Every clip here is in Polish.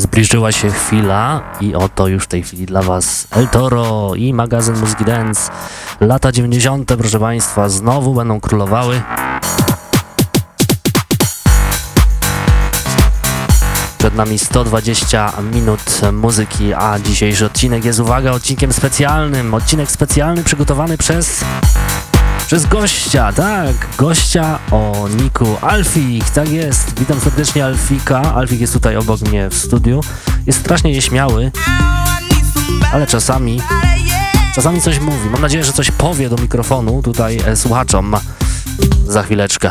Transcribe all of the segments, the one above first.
Zbliżyła się chwila i oto już w tej chwili dla Was El Toro i magazyn Muzyki Dance. Lata 90. proszę Państwa znowu będą królowały. Przed nami 120 minut muzyki, a dzisiejszy odcinek jest, uwaga, odcinkiem specjalnym. Odcinek specjalny przygotowany przez przez gościa, tak, gościa o Niku Alfik, tak jest. Witam serdecznie Alfika. Alfik jest tutaj obok mnie w studiu. Jest strasznie nieśmiały, ale czasami, czasami coś mówi. Mam nadzieję, że coś powie do mikrofonu tutaj e, słuchaczom za chwileczkę.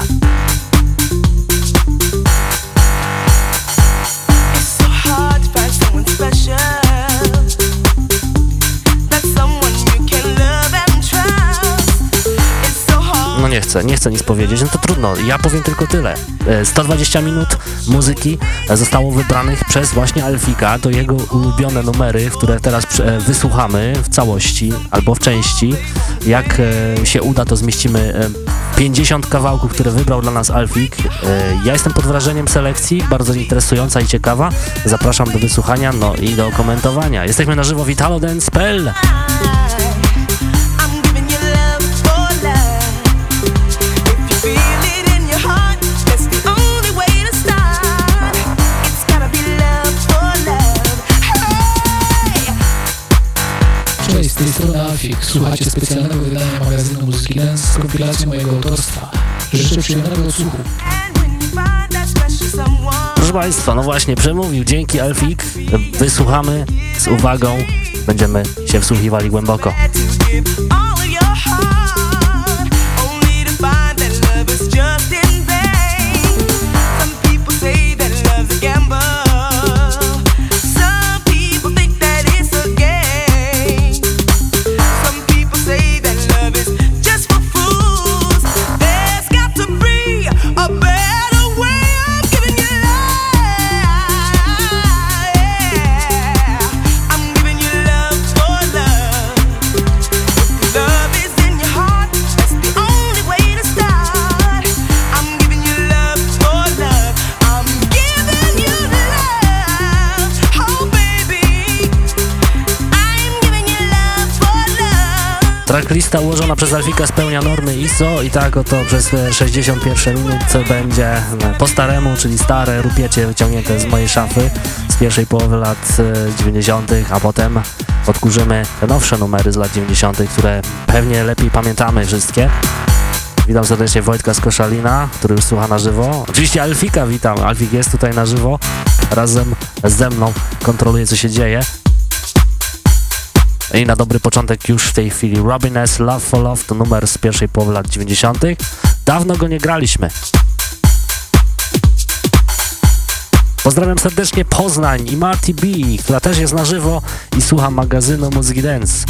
Nie chcę, nie nic powiedzieć, no to trudno, ja powiem tylko tyle. 120 e, minut muzyki zostało wybranych przez właśnie Alfika, to jego ulubione numery, które teraz e, wysłuchamy w całości albo w części. Jak e, się uda, to zmieścimy 50 kawałków, które wybrał dla nas Alfik. Ja jestem pod wrażeniem selekcji, bardzo interesująca i ciekawa. Zapraszam do wysłuchania, no i do komentowania. Jesteśmy na żywo witalodance.pl tej strony Afik. Słuchacie specjalnego wydania magazynu Muzyki Dance z kompilacją mojego autorstwa. Życzę przyjemnego odsłuchu. Proszę Państwa, no właśnie, przemówił. Dzięki Alfik. Wysłuchamy z uwagą. Będziemy się wsłuchiwali głęboko. Tracklista ułożona przez Alfika spełnia normy ISO i tak oto przez 61 minut będzie po staremu, czyli stare rupiecie wyciągnięte z mojej szafy z pierwszej połowy lat 90., e, a potem odkurzymy te nowsze numery z lat 90., które pewnie lepiej pamiętamy wszystkie. Witam serdecznie Wojtka z Koszalina, który już słucha na żywo. Oczywiście Alfika witam, Alfik jest tutaj na żywo, razem ze mną kontroluje co się dzieje. I na dobry początek już w tej chwili Robin S. Love for Love to numer z pierwszej połowy lat 90. Dawno go nie graliśmy. Pozdrawiam serdecznie Poznań i Marty B, która też jest na żywo i słucha magazynu Muzyki Dance.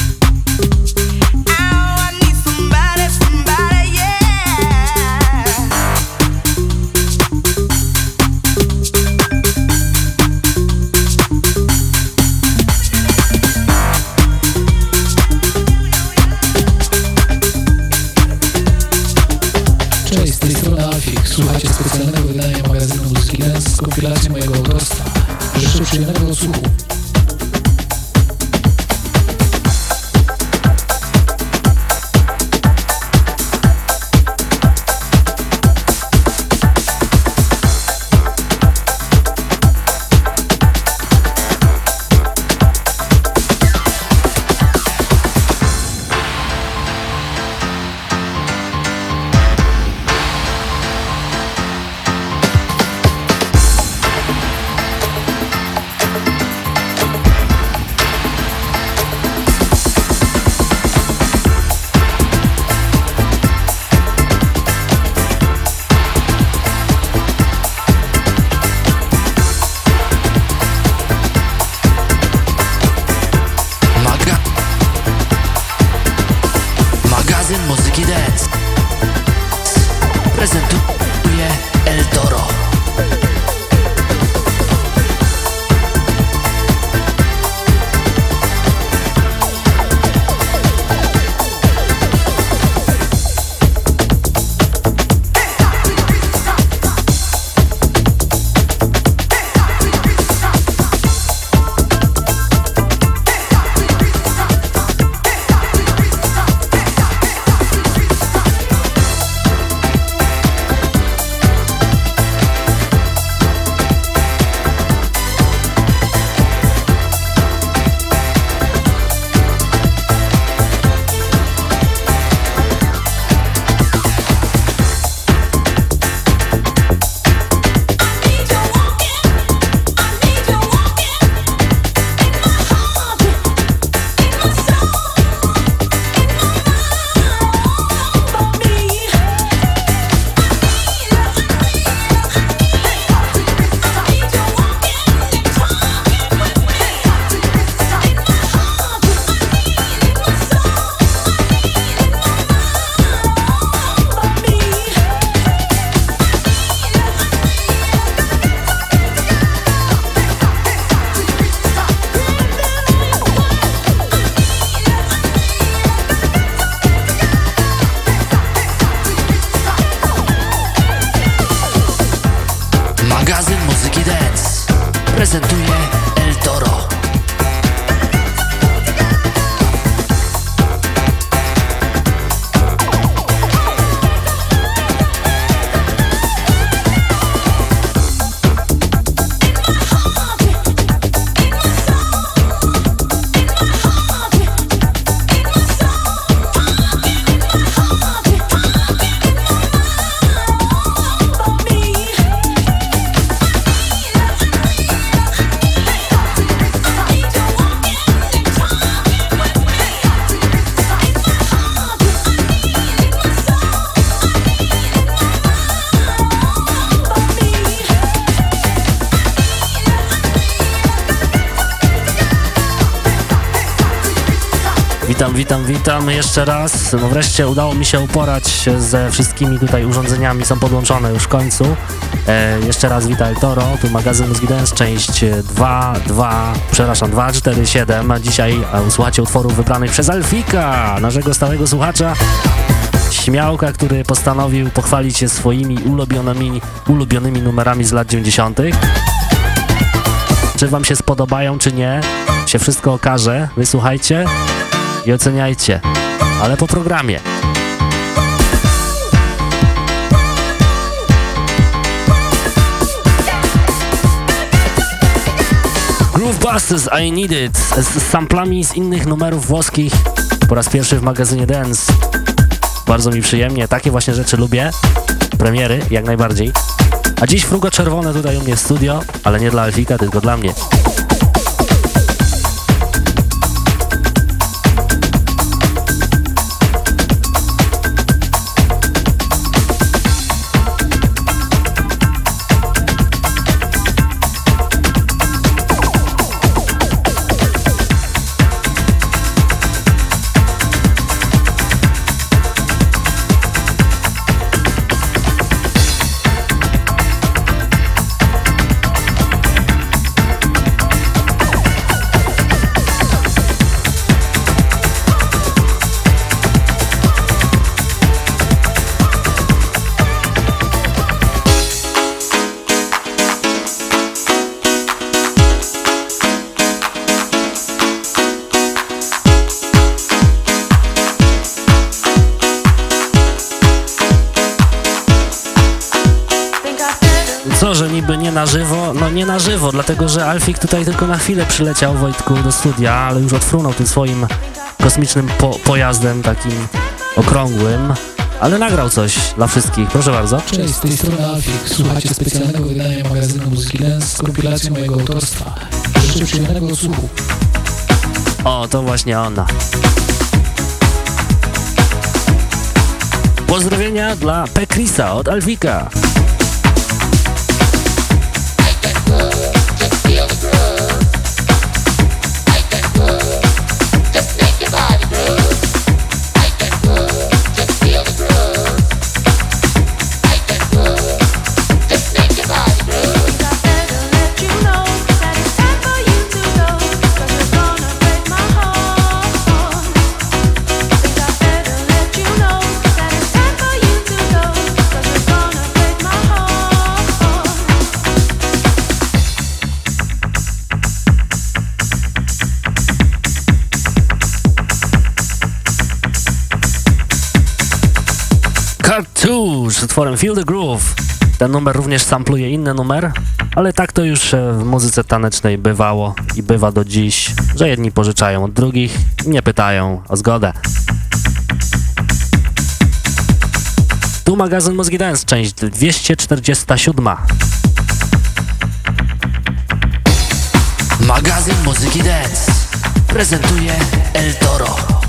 Jeszcze raz. No wreszcie udało mi się uporać ze wszystkimi tutaj urządzeniami, są podłączone już w końcu. E, jeszcze raz witaj Toro, tu magazyn Mózgi Dance, część 2, 2, przepraszam, 2, 4, 7. Dzisiaj usłuchacie utworów wybranych przez Alfika, naszego stałego słuchacza. Śmiałka, który postanowił pochwalić się swoimi ulubionymi, ulubionymi numerami z lat 90. Czy wam się spodobają, czy nie, się wszystko okaże. Wysłuchajcie i oceniajcie, ale po programie. Groovebusters I Need It z samplami z innych numerów włoskich po raz pierwszy w magazynie Dance. Bardzo mi przyjemnie, takie właśnie rzeczy lubię. Premiery, jak najbardziej. A dziś frugo czerwone tutaj u mnie w studio, ale nie dla Alfika, tylko dla mnie. Dlatego że Alfik tutaj tylko na chwilę przyleciał Wojtku do studia, ale już odfrunął tym swoim kosmicznym po pojazdem takim okrągłym, ale nagrał coś dla wszystkich. Proszę bardzo. Cześć, z tej strony Alfik. Słuchacie specjalnego wydania magazynu Muzyki Dance z kompilacją mojego autorstwa. Życzę przyjemnego słuchu. O, to właśnie ona. Pozdrowienia dla Pekrisa od Alfika. Utworem Feel the Groove. Ten numer również sampluje inny numer, ale tak to już e, w muzyce tanecznej bywało i bywa do dziś, że jedni pożyczają od drugich i nie pytają o zgodę. Tu magazyn Mózgi Dance, część 247. Magazyn Muzyki Dance prezentuje El Toro.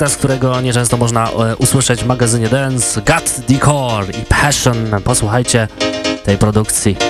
Rarytas, którego nieczęsto można e, usłyszeć w magazynie Dance, Gut Decor i Passion. Posłuchajcie tej produkcji.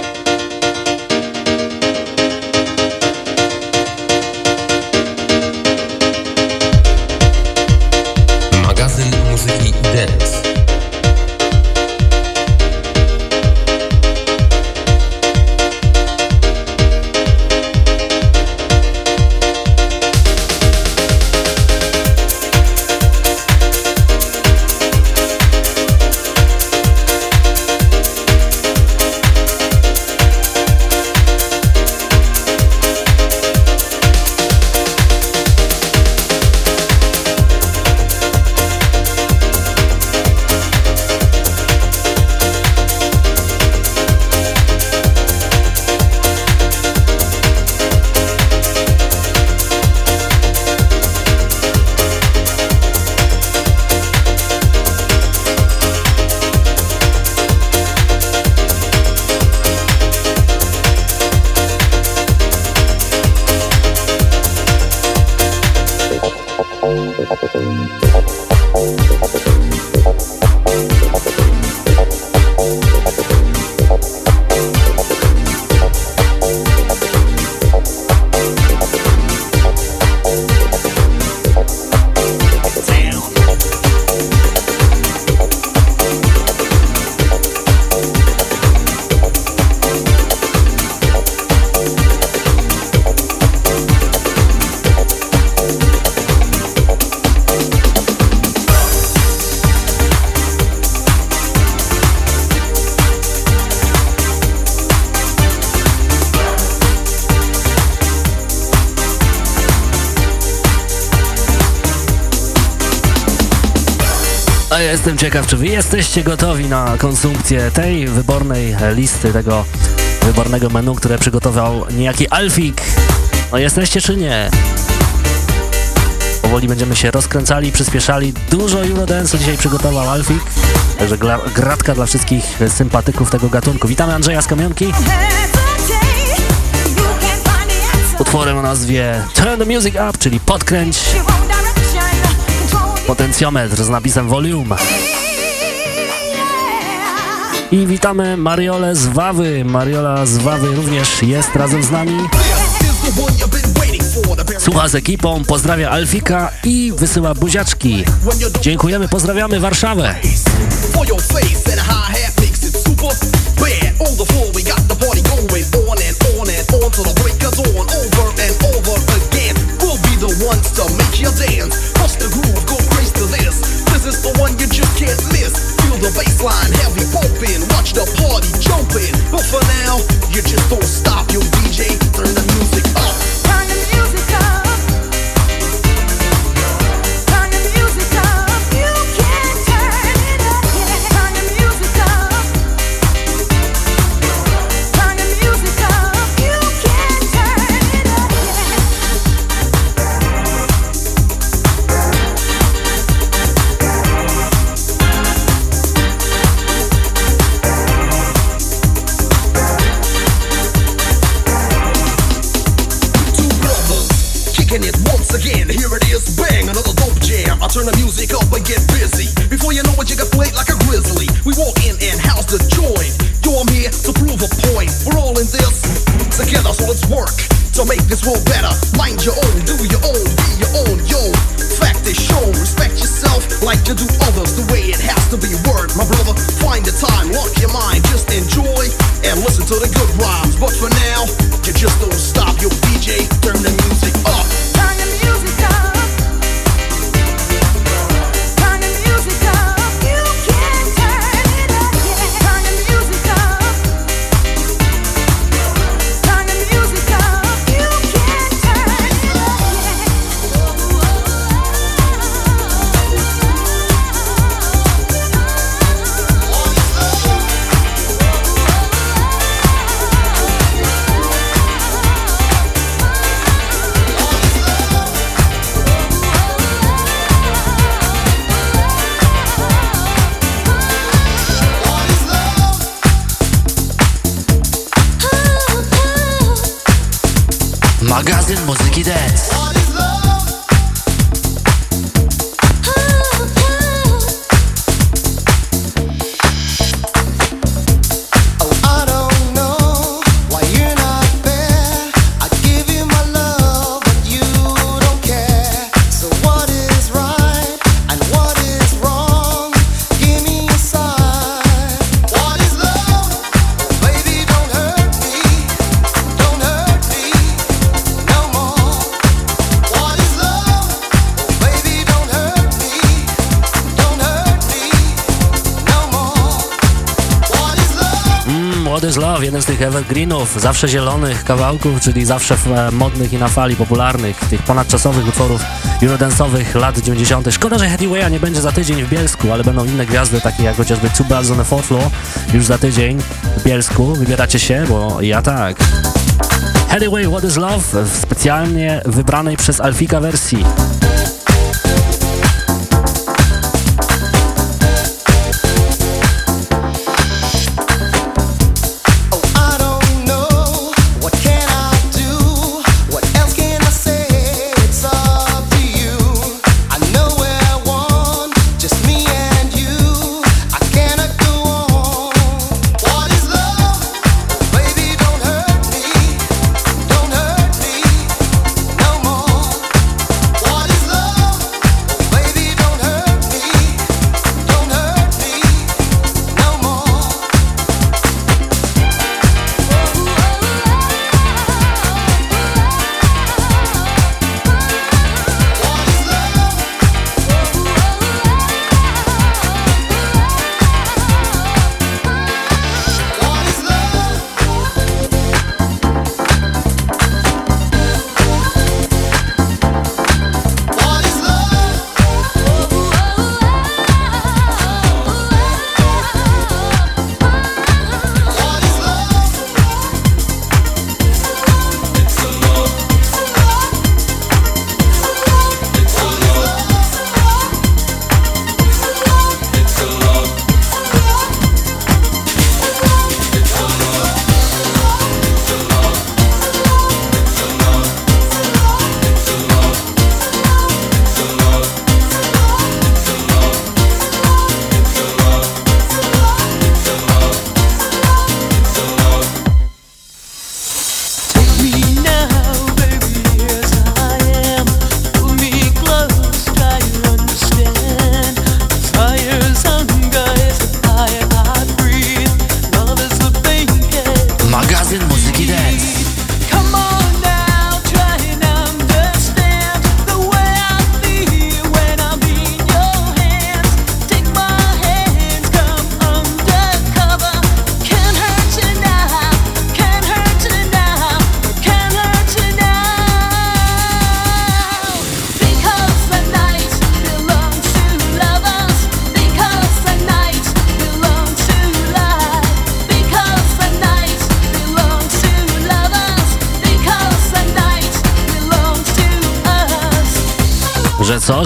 Jestem ciekaw, czy wy jesteście gotowi na konsumpcję tej wybornej listy, tego wybornego menu, które przygotował niejaki Alfik. No jesteście czy nie? Powoli będziemy się rozkręcali, przyspieszali. Dużo Eurodance dzisiaj przygotował Alfik, także gratka dla wszystkich sympatyków tego gatunku. Witamy Andrzeja z Kamionki. Utworem o nazwie Turn the Music Up, czyli podkręć Potencjometr z napisem Volume. I witamy Mariolę z Wawy. Mariola z Wawy również jest razem z nami. Słucha z ekipą, pozdrawia Alfika i wysyła buziaczki. Dziękujemy, pozdrawiamy Warszawę. Dance. the baseline, heavy pumping. Watch the party jumping. But for now, you just don't stop your DJ. Turn the music up. So make this whole back. Evergreenów, zawsze zielonych kawałków, czyli zawsze e, modnych i na fali popularnych, tych ponadczasowych utworów eurodance'owych lat 90. Szkoda, że Headwaya nie będzie za tydzień w Bielsku, ale będą inne gwiazdy, takie jak chociażby Two Bloods on już za tydzień w Bielsku. Wybieracie się, bo ja tak. Headway What is Love w specjalnie wybranej przez Alfika wersji.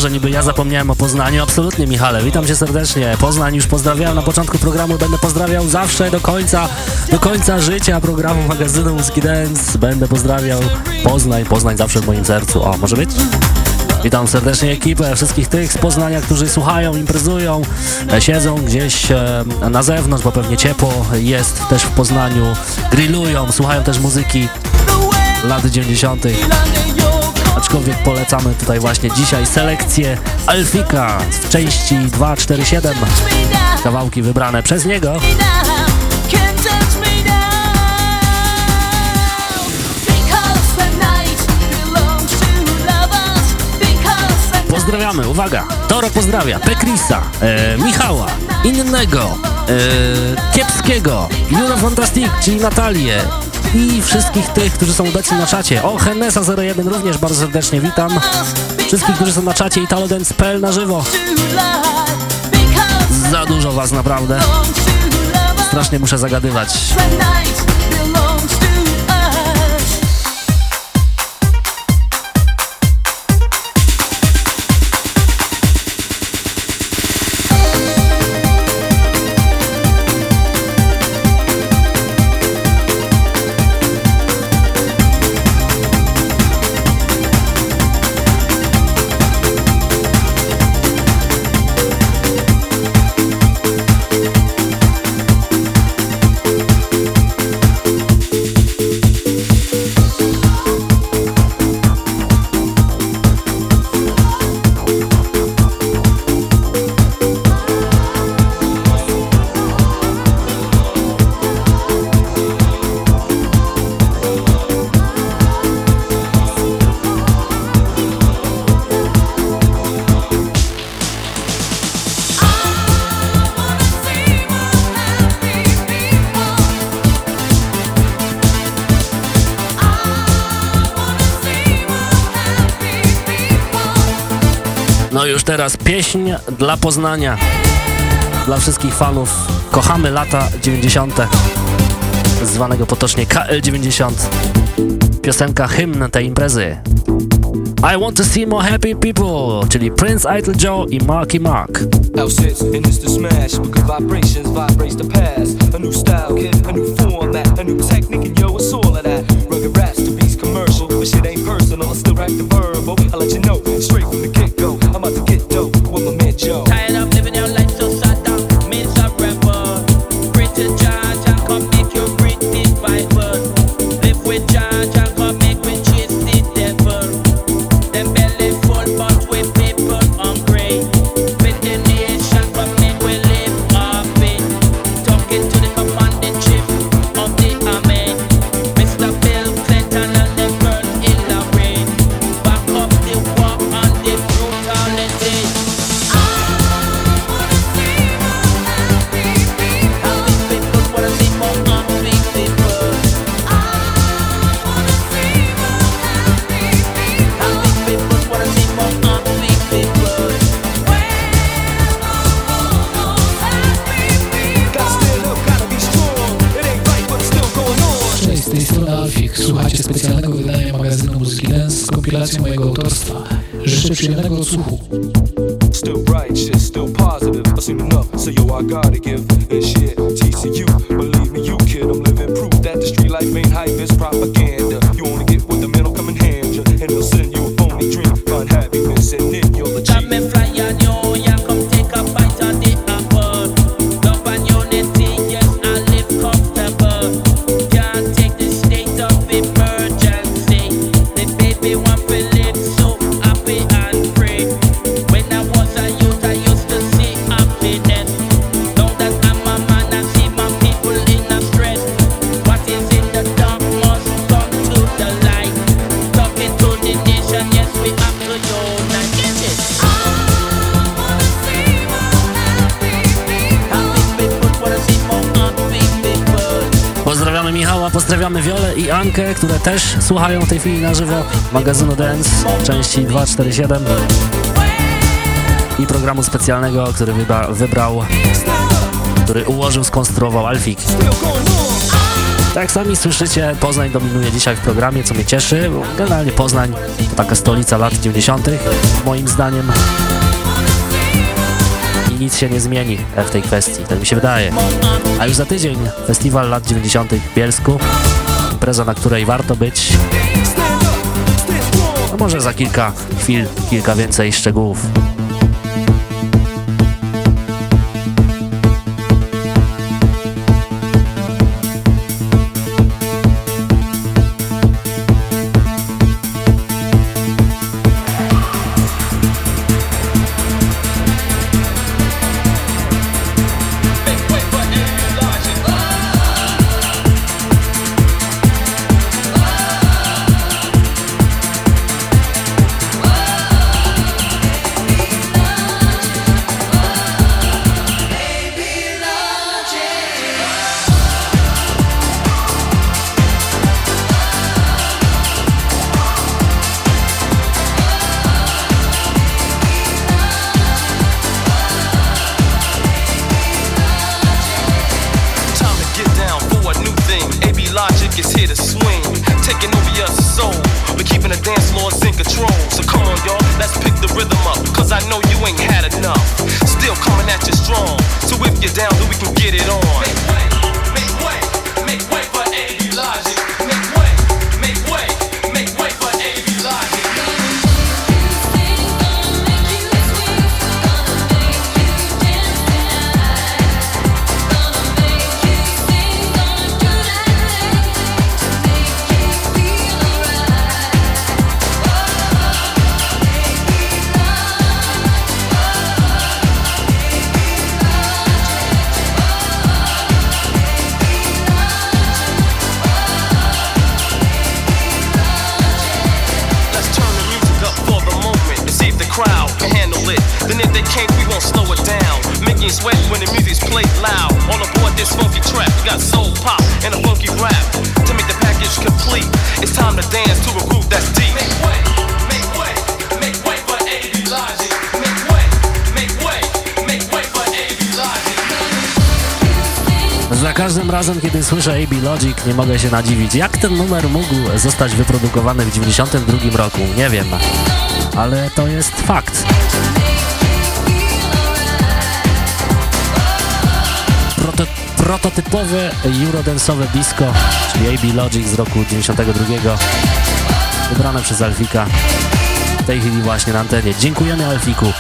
Że niby ja zapomniałem o Poznaniu? Absolutnie, Michale, witam cię serdecznie. Poznań już pozdrawiałem na początku programu, będę pozdrawiał zawsze do końca, do końca życia programu magazynu Muzyki Dance. Będę pozdrawiał Poznań, Poznań zawsze w moim sercu. O, może być? Witam serdecznie ekipę, wszystkich tych z Poznania, którzy słuchają, imprezują, e, siedzą gdzieś e, na zewnątrz, bo pewnie ciepło jest też w Poznaniu, grillują, słuchają też muzyki lat 90. Aczkolwiek polecamy tutaj właśnie dzisiaj selekcję Alfika w części 247. Kawałki wybrane przez niego. Pozdrawiamy, uwaga, Toro pozdrawia, Pekrisa, e, Michała, Innego, e, Kiepskiego, Juno Fantastic, czyli Natalię i wszystkich tych, którzy są obecni na czacie. O, Henesa01 również bardzo serdecznie witam. Wszystkich, którzy są na czacie italodance.pl na żywo. Za dużo was naprawdę. Strasznie muszę zagadywać. Już teraz pieśń dla Poznania, dla wszystkich fanów. Kochamy lata 90. zwanego potocznie KL90. Piosenka hymn tej imprezy. I want to see more happy people, czyli Prince Idol Joe i Marky Mark. L6 and it's the smash vibrations the past. A new style, kid, a new format, a new technique, and yo, it's all of that. Rugged to commercial, but shit ain't personal. I still the let you know straight from słuchają w tej chwili na żywo magazynu Dance części 247 i programu specjalnego, który wybra wybrał, który ułożył, skonstruował Alfik. Tak sami słyszycie, Poznań dominuje dzisiaj w programie, co mnie cieszy. Generalnie Poznań to taka stolica lat 90. moim zdaniem. I nic się nie zmieni w tej kwestii, tak mi się wydaje. A już za tydzień festiwal lat 90. w Bielsku. Impreza, na której warto być. No może za kilka chwil, kilka więcej szczegółów. Logic, nie mogę się nadziwić. Jak ten numer mógł zostać wyprodukowany w 92 roku? Nie wiem, ale to jest fakt. Proto prototypowe eurodance'owe disco, czyli AB Logic z roku 92, wybrane przez Alfika w tej chwili właśnie na antenie. Dziękujemy Alfiku.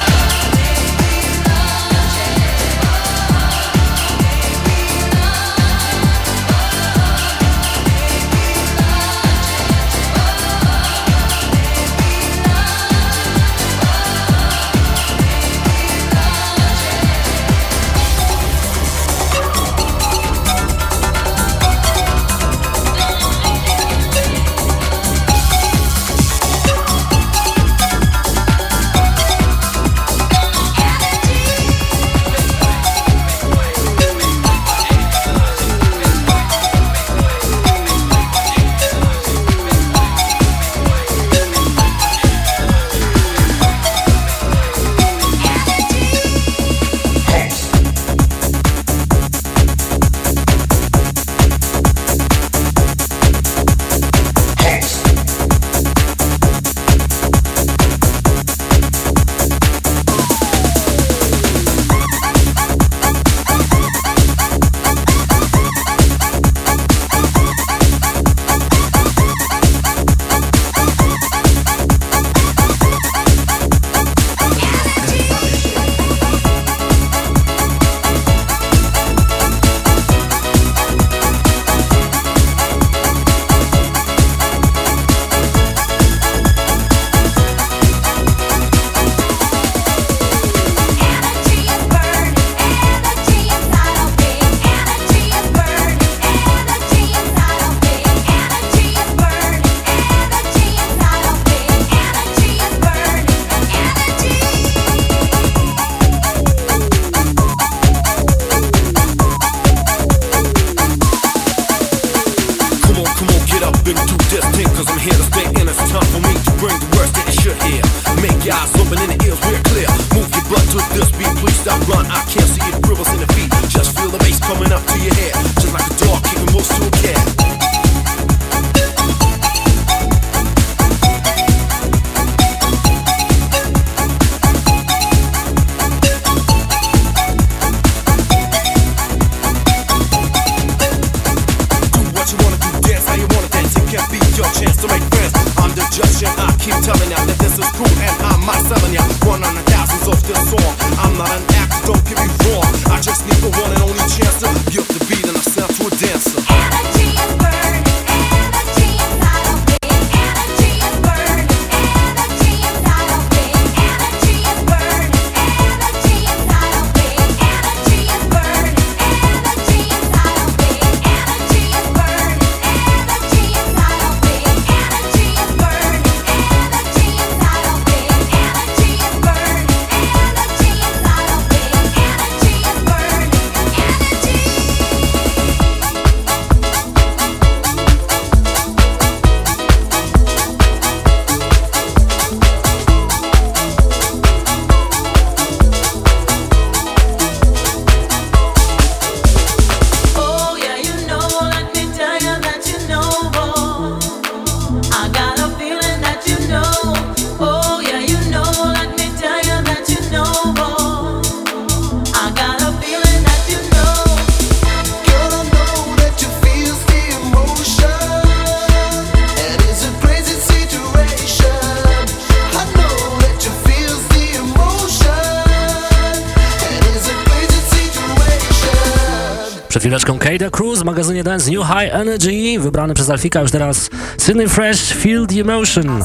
High Energy, wybrany przez Alfika już teraz Sydney Fresh Feel the Emotion.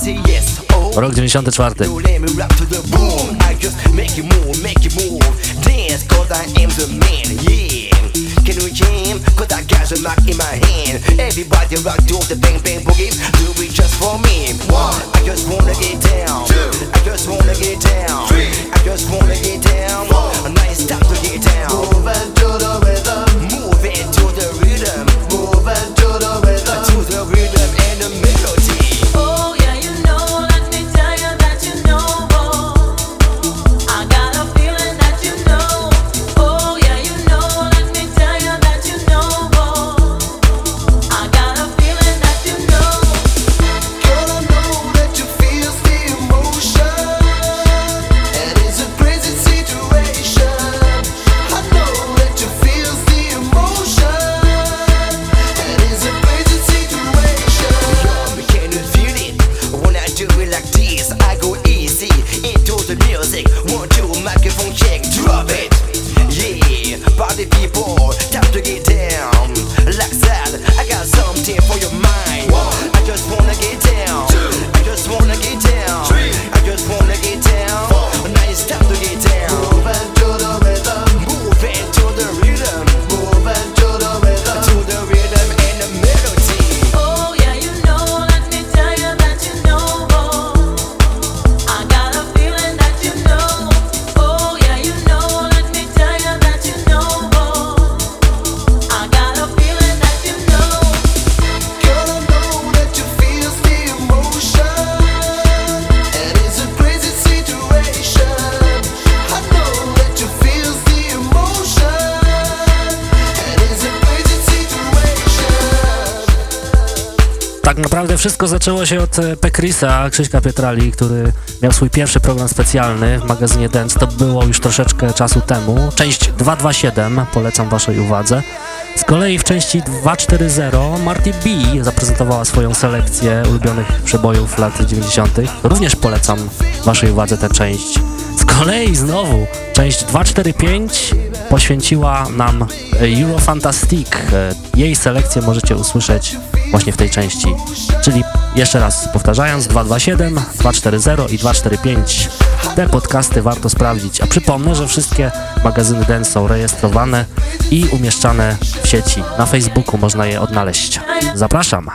Rok 94. Can we jam? Cause I got some mic in my hand. Everybody rock down. Four, to get down. Moving to the rhythm. Moving to the rhythm. Wszystko zaczęło się od e, Pekrisa, Krzyśka Pietrali, który miał swój pierwszy program specjalny w magazynie Dance. To było już troszeczkę czasu temu. Część 227, polecam waszej uwadze. Z kolei w części 240 Marty B zaprezentowała swoją selekcję ulubionych przebojów lat 90. Również polecam waszej uwadze tę część. Z kolei znowu część 245 poświęciła nam e, Eurofantastic. E, Jej selekcję możecie usłyszeć właśnie w tej części. Czyli jeszcze raz powtarzając 227, 240 i 245. Te podcasty warto sprawdzić. A przypomnę, że wszystkie magazyny Dance są rejestrowane i umieszczane w sieci. Na Facebooku można je odnaleźć. Zapraszam.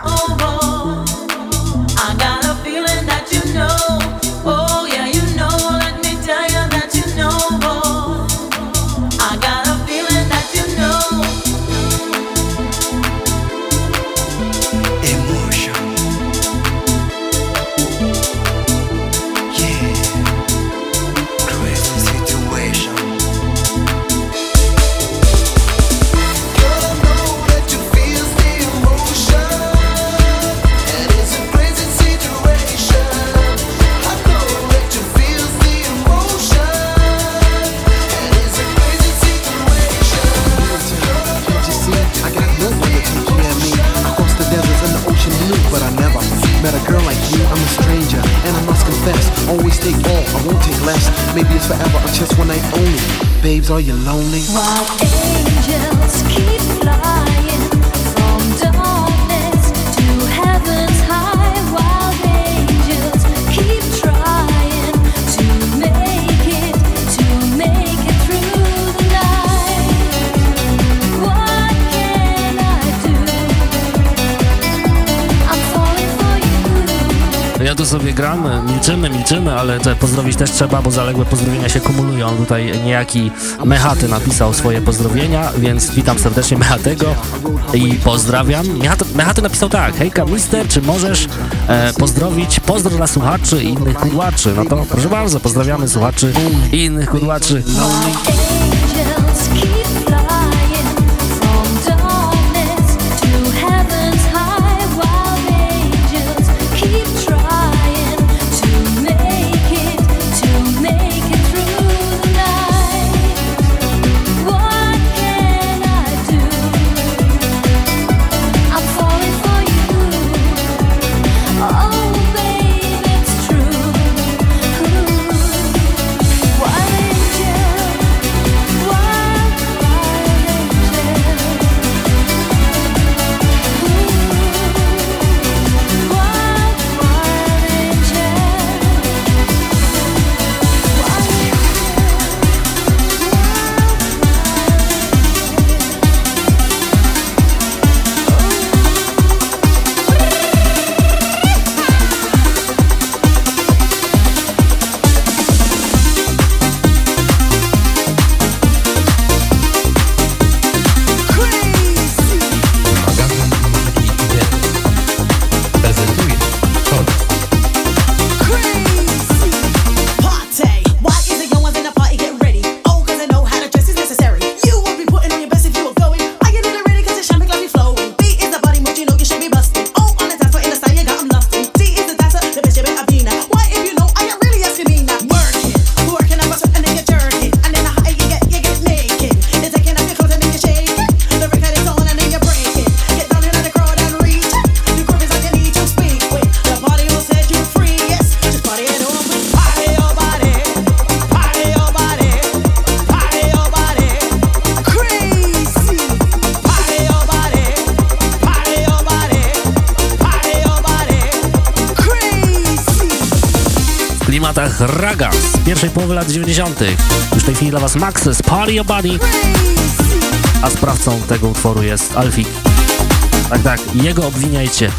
I always take all, I won't take less. Maybe it's forever or just one night only. Babes, are you lonely? Wild angels keep flying tu sobie gram, milczymy, milczymy, ale te pozdrowić też trzeba, bo zaległe pozdrowienia się kumulują. Tutaj niejaki Mechaty napisał swoje pozdrowienia, więc witam serdecznie Mechatego i pozdrawiam. Mechaty, Mechaty napisał tak, hejka mister, czy możesz e, pozdrowić, pozdro dla słuchaczy i innych kudłaczy. No to proszę bardzo, pozdrawiamy słuchaczy i innych kudłaczy. 90. Już w tej chwili dla Was Maxes, Party Your Body. A sprawcą tego utworu jest Alfik. Tak, tak, jego obwiniajcie.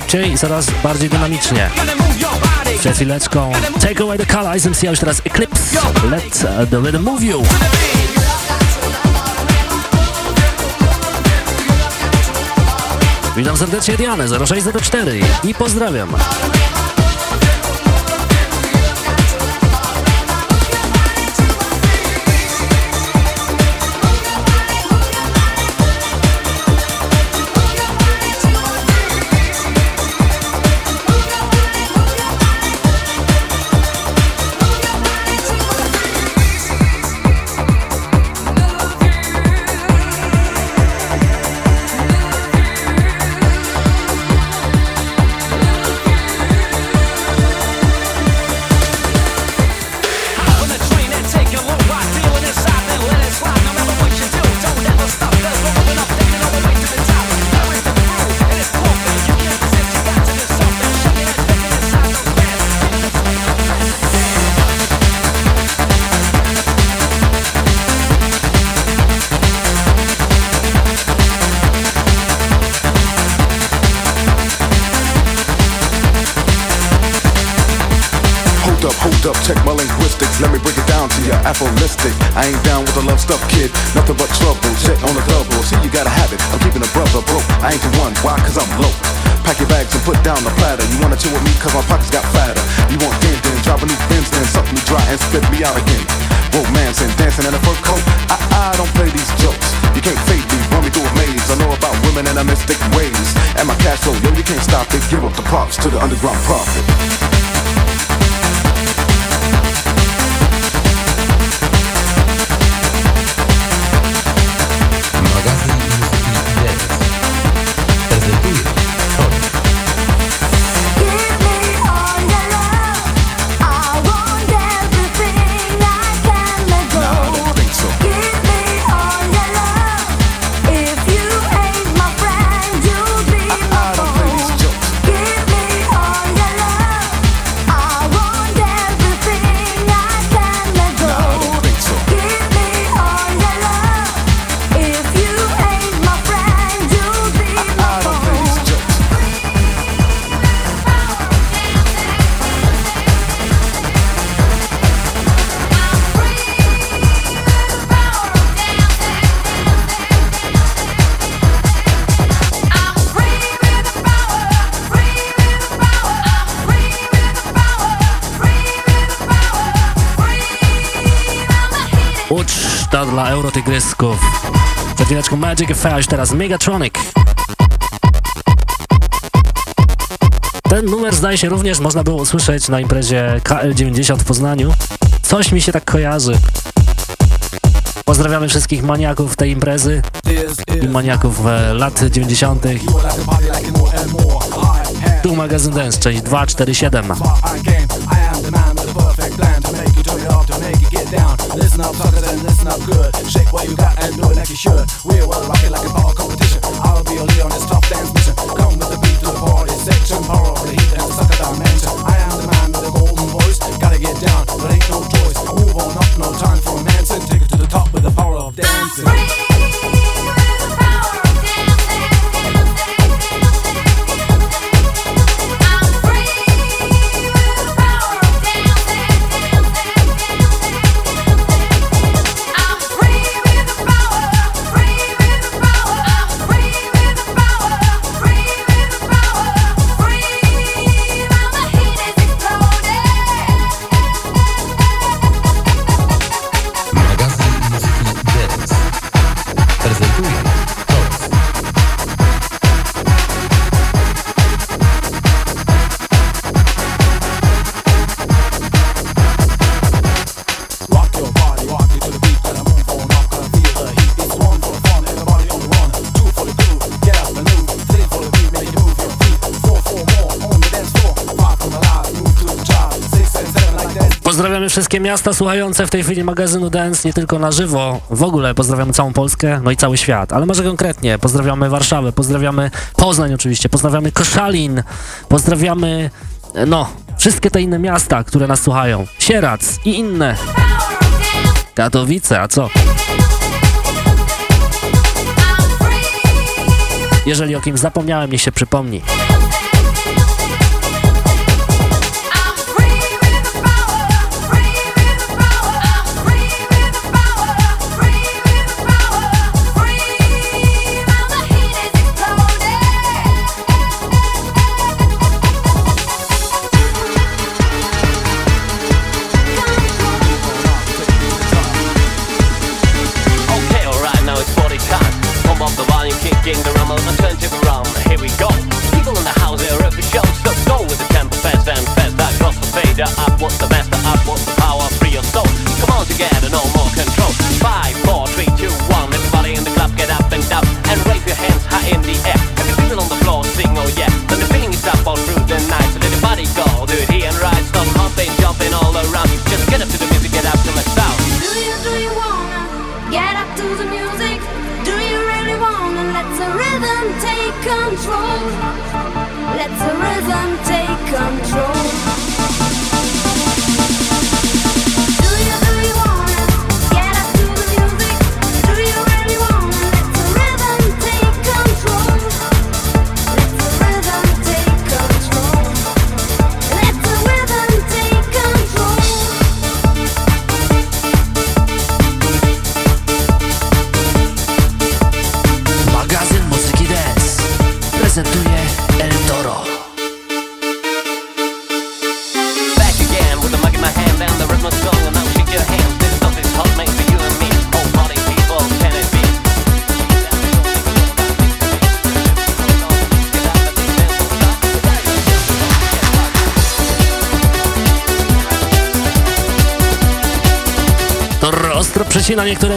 szybciej, coraz bardziej dynamicznie. Przed chwileczką Take Away The Color, SMC, a już teraz Eclipse, Let uh, The Rhythm Move You. Witam serdecznie Dianę 0604 i pozdrawiam. Nothing but trouble, shit on the double. See, you gotta have it. I'm keeping a brother broke. I ain't the one, why? Cause I'm low. Pack your bags and put down the platter. You wanna chill with me cause my pockets got fatter. You want din din, drop a new Benz, then suck me dry and spit me out again. Romance and dancing in a fur coat. I, I don't play these jokes. You can't fade me, run me through a maze. I know about women and I mystic ways. And my cash flow, yo, you can't stop it. Give up the props to the underground prophet. Eurotygrysków. Przed chwileczką Magic Affair, już teraz Megatronic. Ten numer zdaje się również można było usłyszeć na imprezie KL90 w Poznaniu. Coś mi się tak kojarzy. Pozdrawiamy wszystkich maniaków tej imprezy i maniaków e, lat 90. Tu magazyn Dance, część 247. I am the man with the perfect plan to make you turn it up, to make you get down. Listen up, suckers, and listen up good. Shake what you got and do it like you should. We're well rocking like a power competition. I'll be your leader on this top dance mission. Come wszystkie miasta słuchające w tej chwili magazynu Dance, nie tylko na żywo, w ogóle pozdrawiamy całą Polskę, no i cały świat, ale może konkretnie, pozdrawiamy Warszawę, pozdrawiamy Poznań oczywiście, pozdrawiamy Koszalin, pozdrawiamy, no, wszystkie te inne miasta, które nas słuchają, Sierac i inne, Katowice, a co? Jeżeli o kimś zapomniałem, niech się przypomni.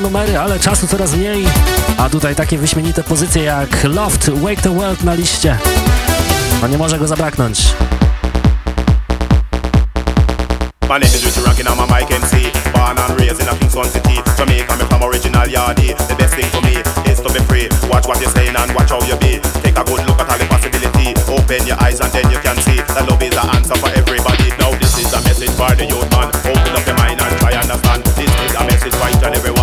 numery, ale czasu coraz mniej. A tutaj takie wyśmienite pozycje jak Loft, Wake the World na liście. No nie może go zabraknąć. My name is Richie Rockin' on my mic MC Born and raised in a Kingston city. Me from original yardie The best thing for me is to be free. Watch what you're saying and watch how you be. Take a good look at all the possibility. Open your eyes and then you can see. That love is the answer for everybody. Now this is a message for the youth man. Open up your mind and try understand. This is a message for each and everyone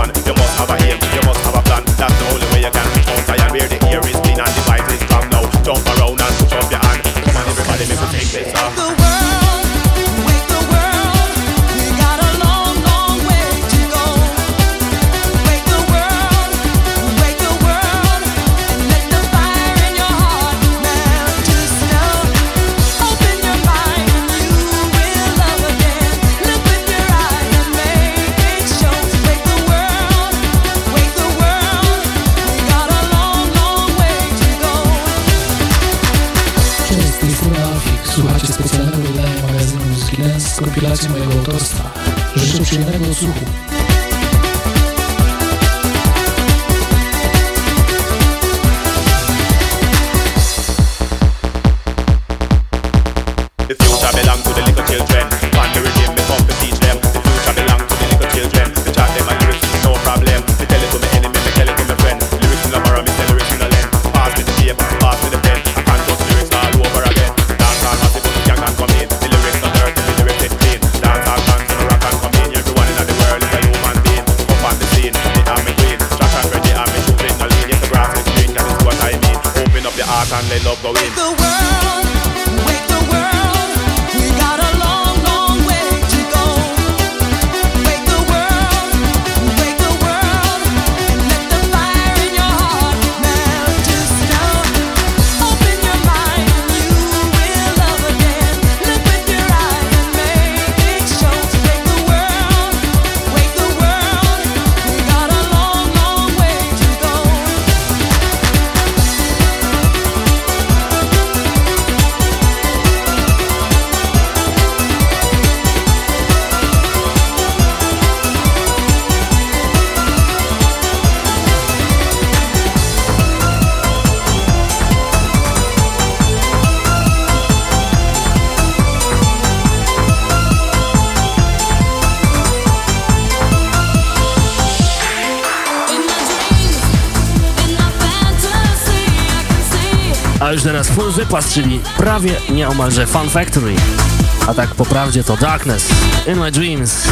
teraz Full Wypas, czyli prawie nieomalże Fun Factory. A tak po prawdzie to Darkness In my dreams.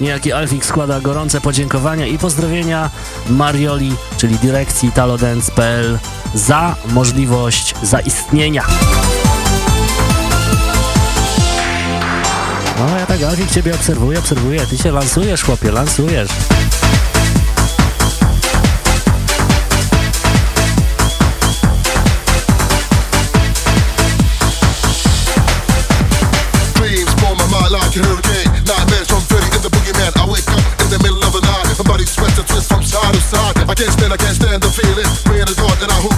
Niejaki Alfik składa gorące podziękowania i pozdrowienia Marioli, czyli dyrekcji talodance.pl za możliwość zaistnienia. No ja tak Alfik Ciebie obserwuję, obserwuję, Ty się lansujesz chłopie, lansujesz. I can't stand, I can't stand the feeling. I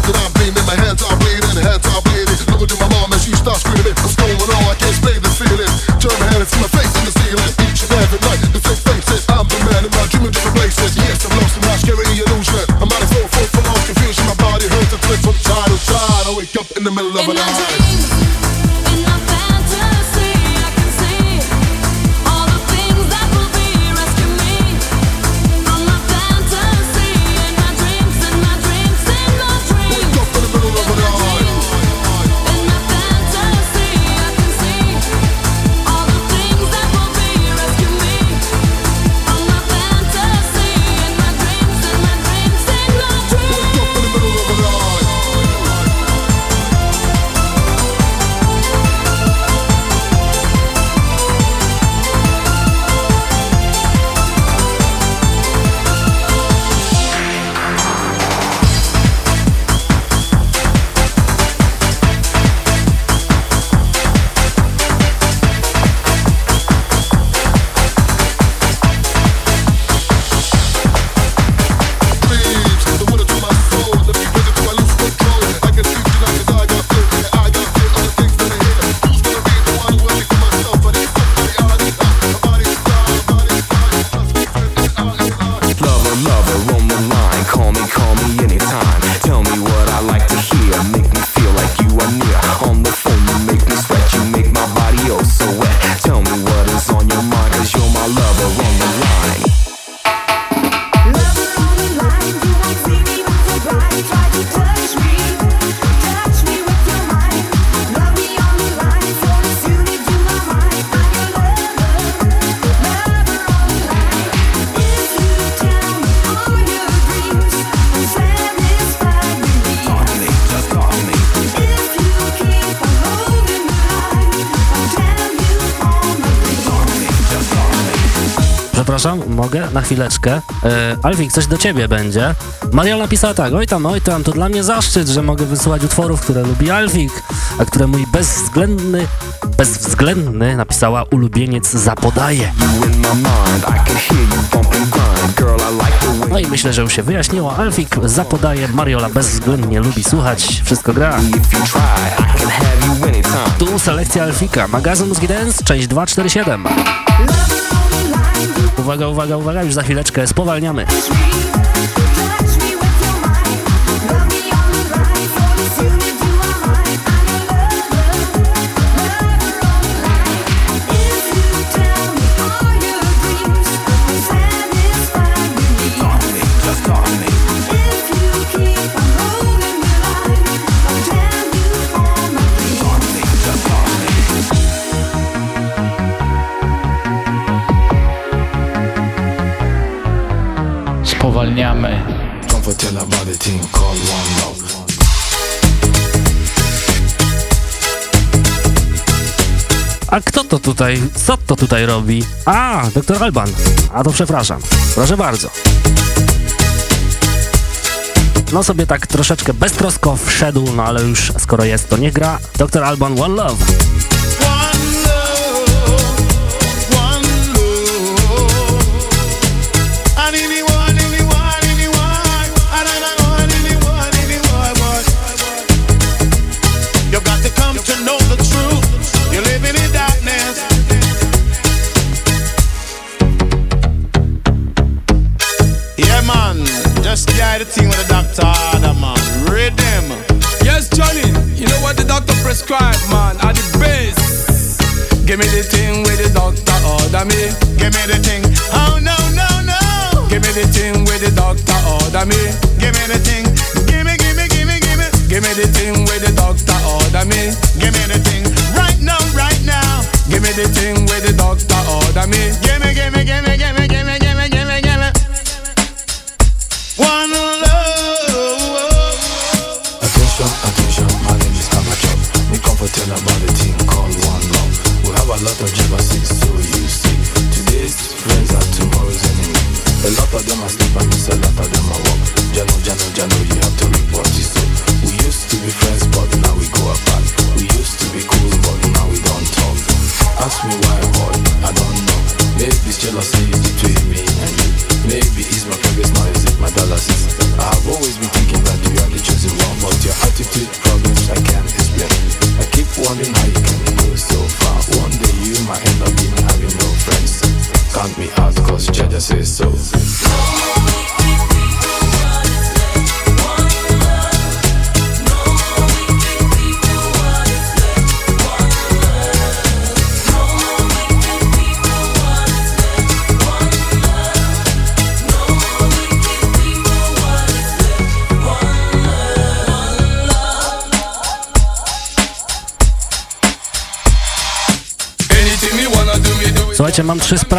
Przepraszam, mogę? Na chwileczkę. E, Alfik, coś do ciebie będzie. Maria napisała tak, oj tam, oj tam, to dla mnie zaszczyt, że mogę wysyłać utworów, które lubi Alfik, a które mój bezwzględny, bezwzględny, napisała, ulubieniec zapodaje. No i myślę, że już się wyjaśniło. Alfik zapodaje, Mariola bezwzględnie lubi słuchać, wszystko gra. Tu selekcja Alfika, magazyn Mózgi Dance, część 247. Uwaga, uwaga, uwaga, już za chwileczkę spowalniamy. Love. A kto to tutaj, co to tutaj robi? A, doktor Alban. A to przepraszam. Proszę bardzo. No sobie tak troszeczkę beztrosko wszedł, no ale już skoro jest, to nie gra. Doktor Alban One Love. Me. Give me the thing. Oh no no no. Give me the thing with the doctor order me. Give me the thing. Give me give me give me give me. Give me the thing with the doctor order me. Give me the thing right now right now. Give me the thing with the doctor order me. Give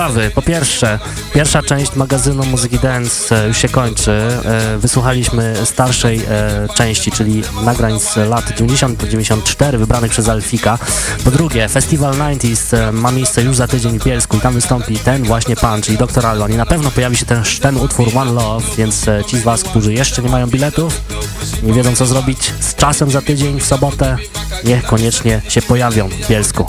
sprawy. Po pierwsze, pierwsza część magazynu Muzyki Dance e, już się kończy. E, Wysłuchaliśmy starszej e, części, czyli nagrań z lat 90-94 wybranych przez Alfika. Po drugie, Festival 90s e, ma miejsce już za tydzień w Bielsku i tam wystąpi ten właśnie pan, czyli Dr. Alban. I na pewno pojawi się też ten utwór One Love, więc ci z was, którzy jeszcze nie mają biletów, nie wiedzą co zrobić z czasem za tydzień w sobotę, niech koniecznie się pojawią w Bielsku.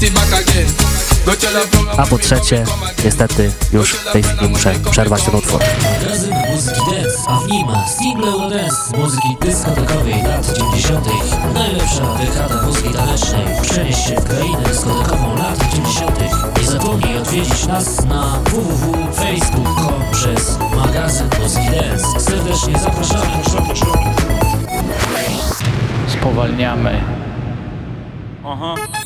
A po trzecie, niestety już w tej chwili muszę przerwać ten utwór. Magazyn Muzyki Dance, a w nim single Eurodance z muzyki dyskotekowej lat 90. Najlepsza dekada muzyki tanecznej. Przenieś się w krainę dyskotekową lat 90. Nie zapomnij odwiedzić nas na www.facebook.com przez magazyn Muzyki Dance. Serdecznie zapraszamy. Spowalniamy. Uh-huh.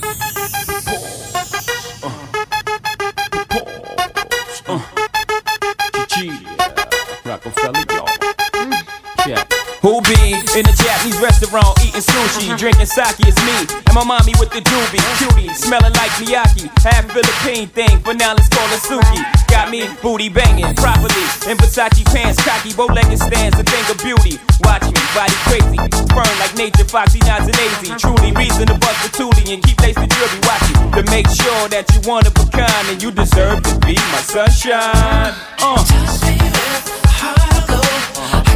rock, I'm Who be in a Japanese restaurant eating sushi, drinking sake? It's me and my mommy with the doobie, cutie, smelling like Miyaki. Half Philippine thing, but now let's call it Suki. Got me booty banging properly in Versace pants, cocky, bow-legged stands, a thing of beauty. Watch me, body crazy, firm like nature, foxy, nods and lazy. Truly reason to bust the toolie and keep lace the jewelry. Watch you to make sure that you of a kind and you deserve to be my sunshine. Uh. Keep her abreast at all times.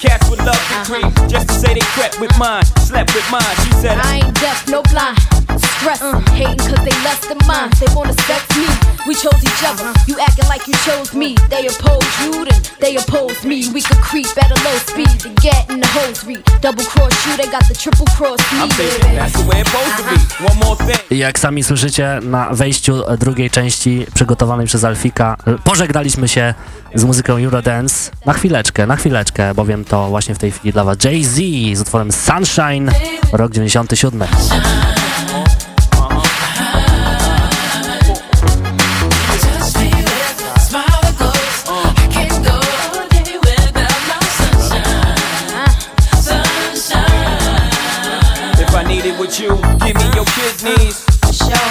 Cats would love to creep. Uh-huh. Just to say they crept with mine, slept with mine. She said, I ain't deaf, no blind. Stress, hating cause they less than mine. They wanna sex me. We chose each other. You acting like you chose me. They oppose you, then they oppose me. We could creep at a low speed to get in the hosiery. Double cross you, they got the triple cross me. I'm thinking that's the way it's supposed to be. One more thing. I Jak sami słyszycie, na wejściu drugiej części przygotowanej przez Alfika pożegnaliśmy się z muzyką Eurodance. Na chwileczkę, na chwileczkę, bowiem to właśnie w tej chwili dla was Jay-Z z utworem Sunshine, rok 97. With you, give me your kidneys.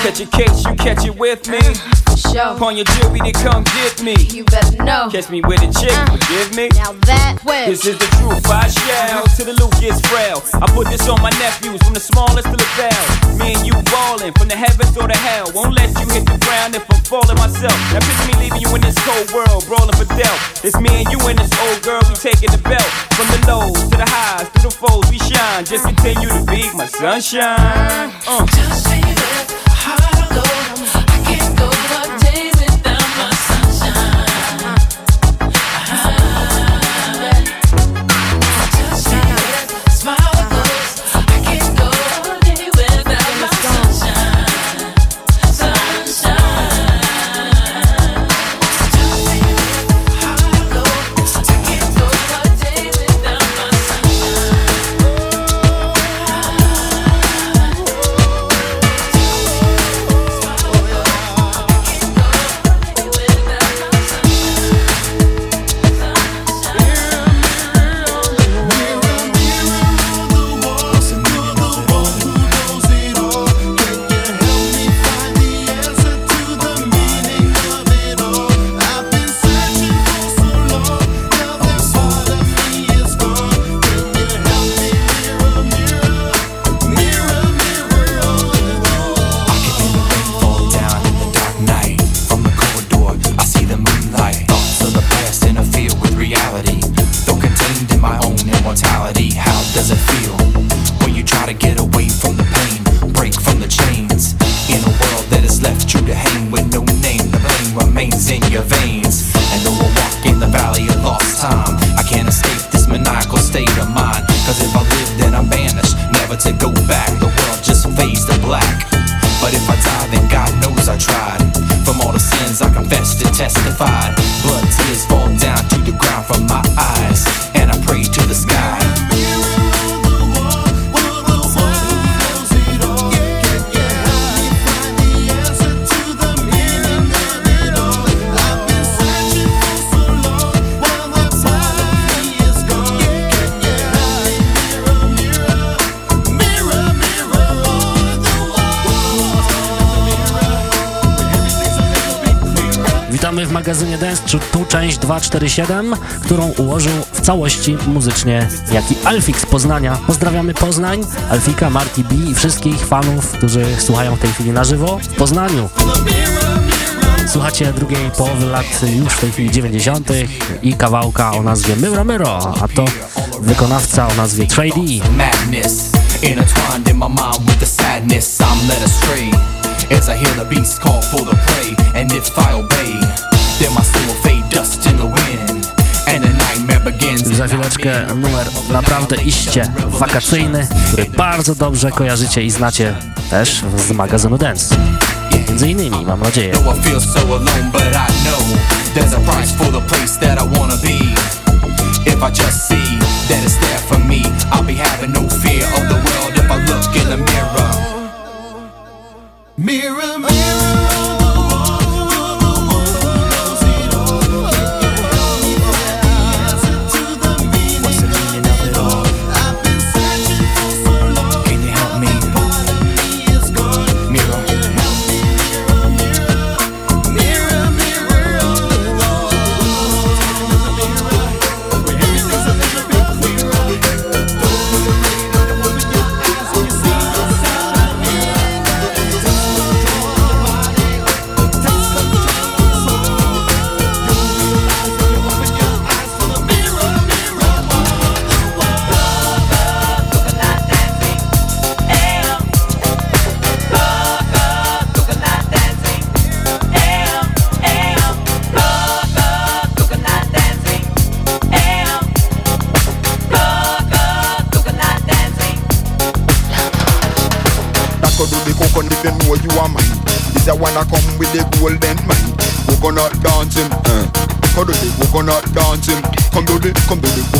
Catch a case, you catch it with me. Upon your jewelry, to come get me. You better know. Catch me with a chick, forgive me. Now that way. This is the truth, I shall till the loot gets frail. I put this on my nephews, from the smallest to the bell. Me and you ballin' from the heavens or the hell. Won't let you hit the ground if I'm falling myself. Now picture me leaving you in this cold world, brawling for death. It's me and you and this old girl, we taking the belt. From the lows to the highs, through the foes, we shine. Just continue to be my sunshine. Uh. fall 247, którą ułożył w całości muzycznie jaki Alfik z Poznania. Pozdrawiamy Poznań, Alfika, Marty B i wszystkich fanów, którzy słuchają w tej chwili na żywo w Poznaniu. Słuchacie drugiej połowy lat już w tej chwili 90. i kawałka o nazwie Myro Myro, a to wykonawca o nazwie Madness intertwined in my mind with the sadness. I'm led astray as I hear the beast call for the prey. And if I obey, then my soul will fade za chwileczkę numer naprawdę iście wakacyjny, który bardzo dobrze kojarzycie i znacie też z magazynu Dance. Między innymi, mam nadzieję. If I just see that it's there for me, I'll be having no fear of the world if I look in the mirror.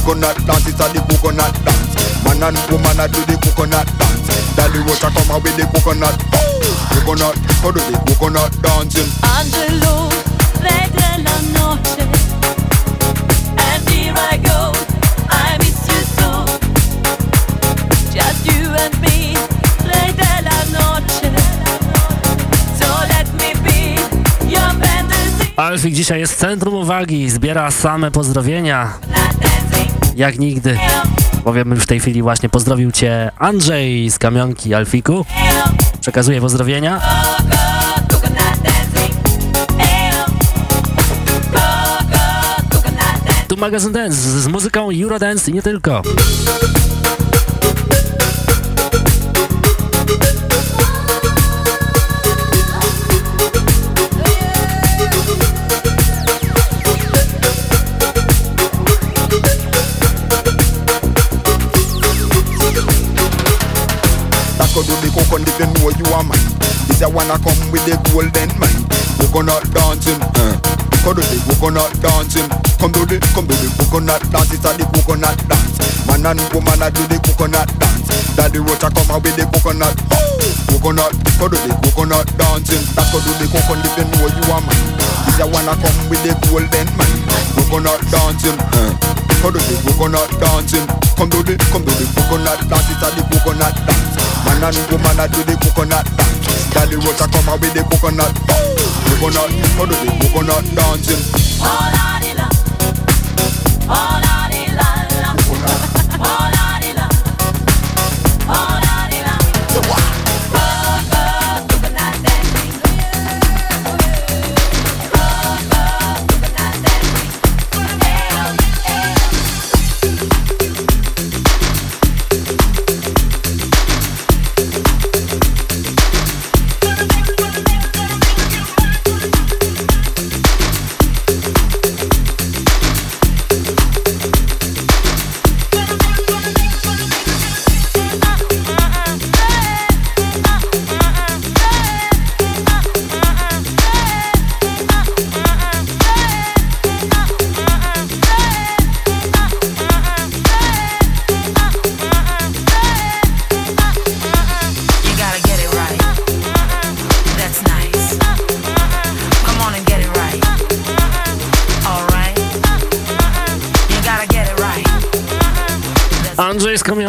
Coconut dance. It's a the coconut dance. Man and woman a do the coconut dance. Daddy Rocha come out with the coconut. Coconut, could do the coconut dancing. Angelo, regla la noche. And here I go, I miss you so. Just you and me, late de la noche. So let me be your fantasy. Alfik dzisiaj jest w centrum uwagi, zbiera same pozdrowienia. Jak nigdy. Powiem już w tej chwili właśnie pozdrowił Cię Andrzej z Kamionki Alfiku. Przekazuję pozdrowienia. Tu magazyn Dance z, z muzyką Eurodance i nie tylko. This a wanna come with the golden mine. Coconut dancing, uh. Could do the coconut dancing. Come do the, come do the coconut dance. It's a the coconut dance. Man and woman a do the coconut dance. Daddy Rocha come out with the coconut. Oh, coconut, could do the coconut dancing. That could do the coconut if you know you are mine. This a wanna come with the golden mine. Coconut dancing, uh. Could do the coconut dancing. Come do the, come do the coconut dance. It's a the coconut dance. Man and woman a do the coconut dance. Daddy Rocha come out with the coconut. Oh, coconut, could do the coconut dancing. You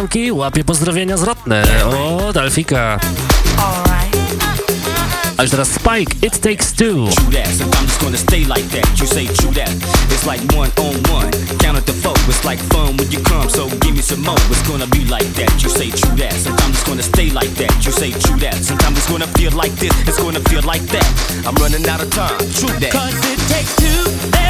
Andrzej łapie pozdrowienia zwrotne od Alfika. A już teraz Spike, It Takes Two. True that, so I'm just gonna stay like that. You say true that. It's like one on one. Count it to four. It's like fun when you come, so give me some more. It's gonna be like that. You say true that. Sometimes it's gonna stay like that. You say true that. Sometimes it's gonna feel like this. It's gonna feel like that. I'm running out of time. True that. Cause it takes two,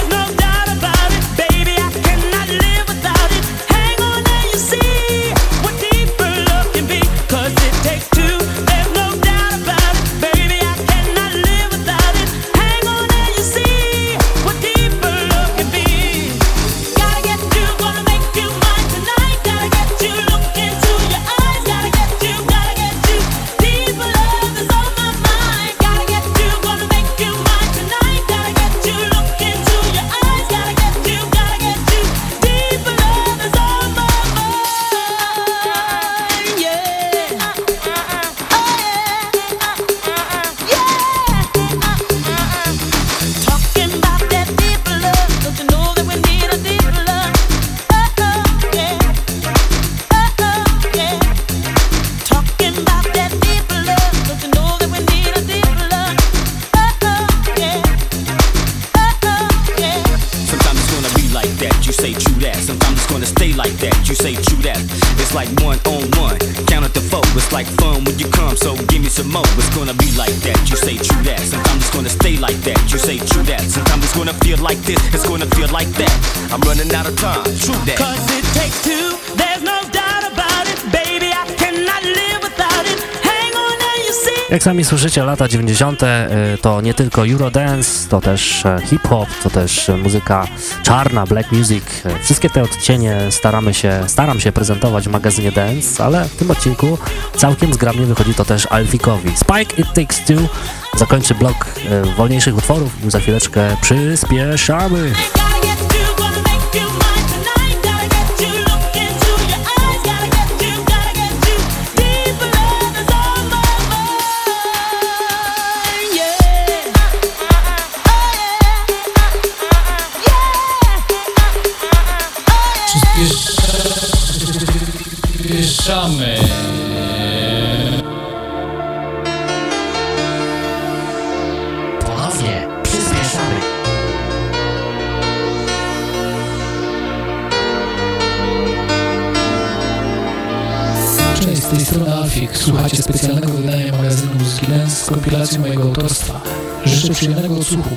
some more. It's gonna be like that. You say true that. Sometimes it's gonna stay like that. You say true that. Sometimes it's gonna feel like this. It's gonna feel like that. I'm running out of time. True that. Cause it takes two, Jak sami słyszycie, lata 90. y, to nie tylko Eurodance, to też e, hip-hop, to też e, muzyka czarna, black music. E, Wszystkie te odcienie staramy się, staram się prezentować w magazynie Dance, ale w tym odcinku całkiem zgrabnie wychodzi to też Alfikowi. Spike It Takes Two zakończy blok wolniejszych utworów i za chwileczkę. Przyspieszamy. Słuchacie specjalnego wydania magazynu Muzyki Dance z kompilacją mojego autorstwa. Życzę przyjemnego odsłuchu.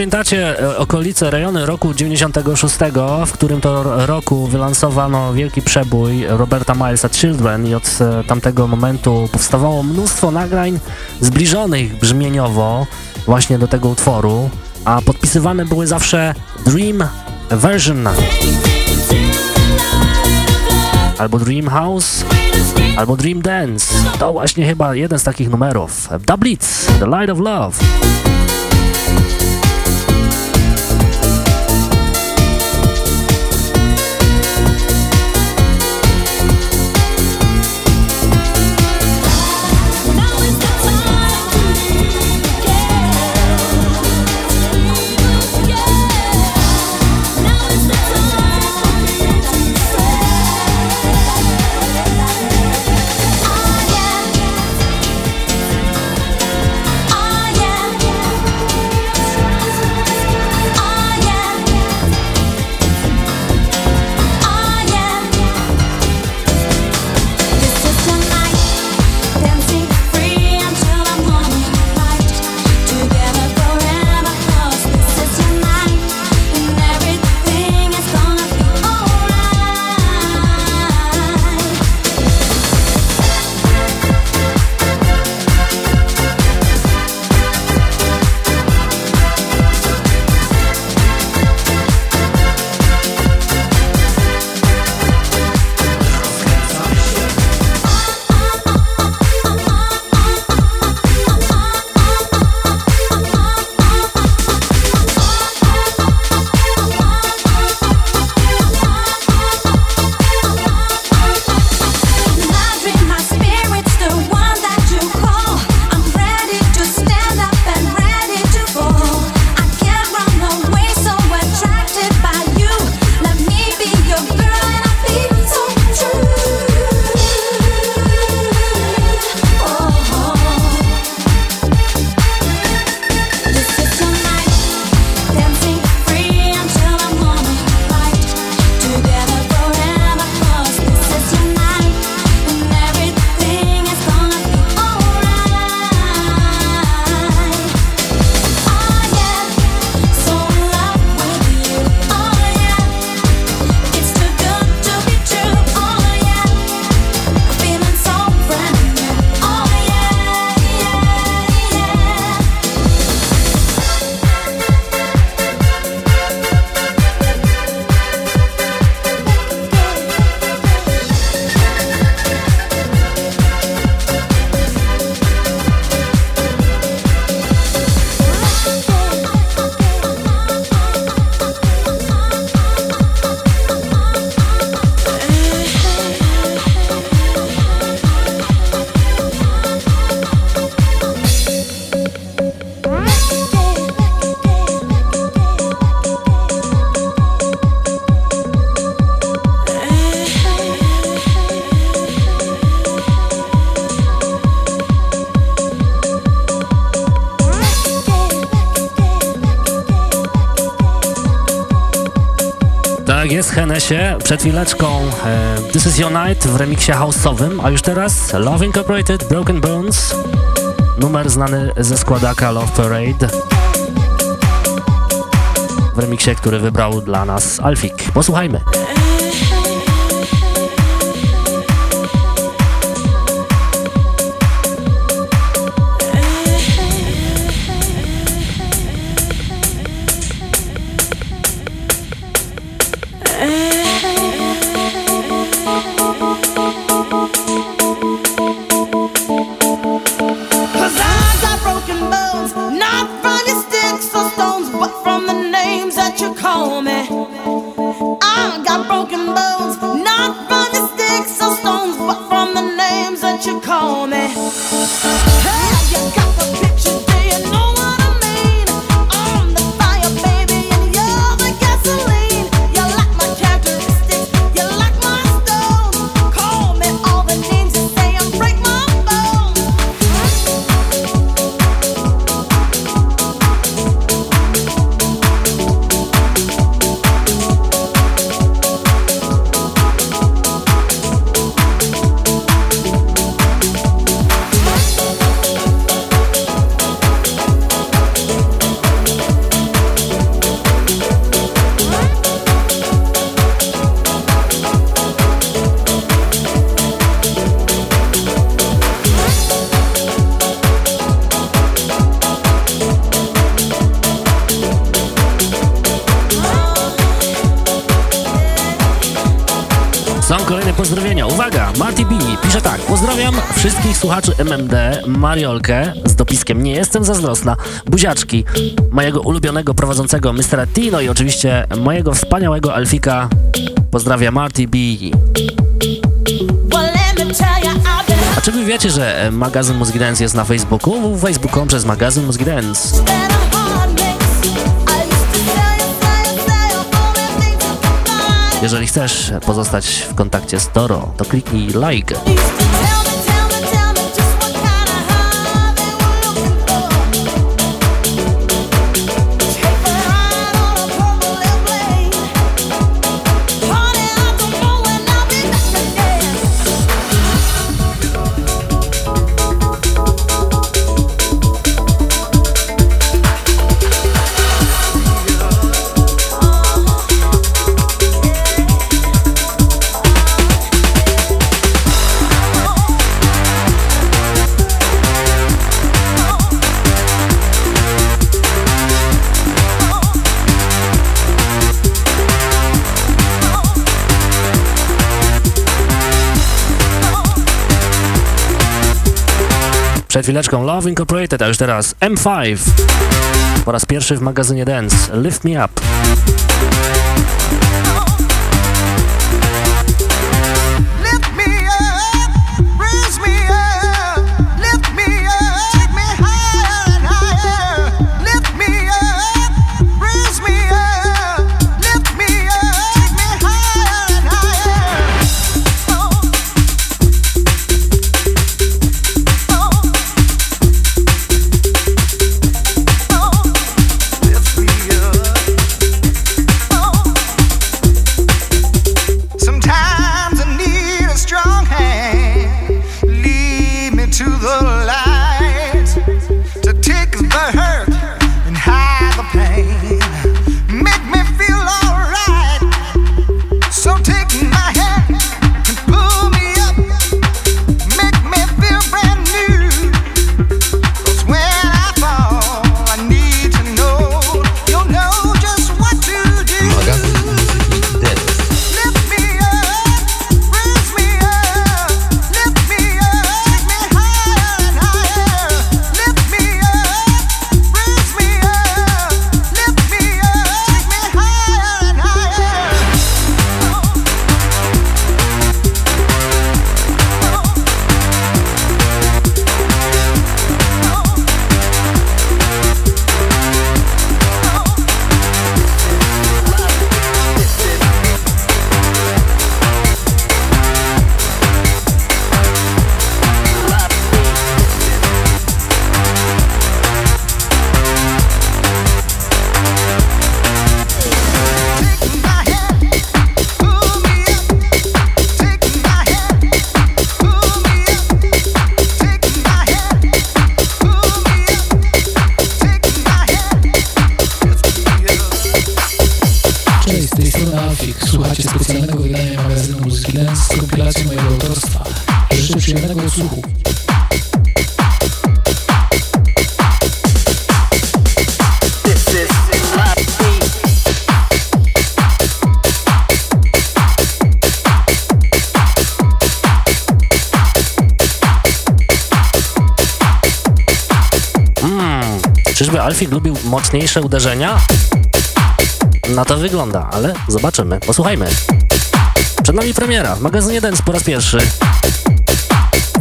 Pamiętacie e, okolice, rejony roku 96, w którym to roku wylansowano wielki przebój Roberta Milesa Children i od e, tamtego momentu powstawało mnóstwo nagrań zbliżonych brzmieniowo właśnie do tego utworu, a podpisywane były zawsze Dream Version albo Dream House, albo Dream Dance. To właśnie chyba jeden z takich numerów. The Blitz, The Light of Love. Jest Hennesie. Przed chwileczką e, This Is Your Night w remiksie house'owym, a już teraz Love Incorporated, Broken Bones. Numer znany ze składaka Love Parade. W remiksie, który wybrał dla nas Alfik. Posłuchajmy. Słuchaczy MMD, Mariolkę z dopiskiem Nie jestem zazdrosna, buziaczki, mojego ulubionego prowadzącego Mr. Tino i oczywiście mojego wspaniałego Alfika. Pozdrawia Marty B. A czy wy wiecie, że e, magazyn Muzyki Dance jest na Facebooku? Facebookom przez magazyn Muzyki Dance. Jeżeli chcesz pozostać w kontakcie z Toro, to kliknij like. Chwileczką Love Incorporated, a już teraz M5. Po raz pierwszy w magazynie Dance. Lift Me Up. mocniejsze uderzenia? Na to wygląda, ale zobaczymy, posłuchajmy. Przed nami premiera w magazynie Dance po raz pierwszy.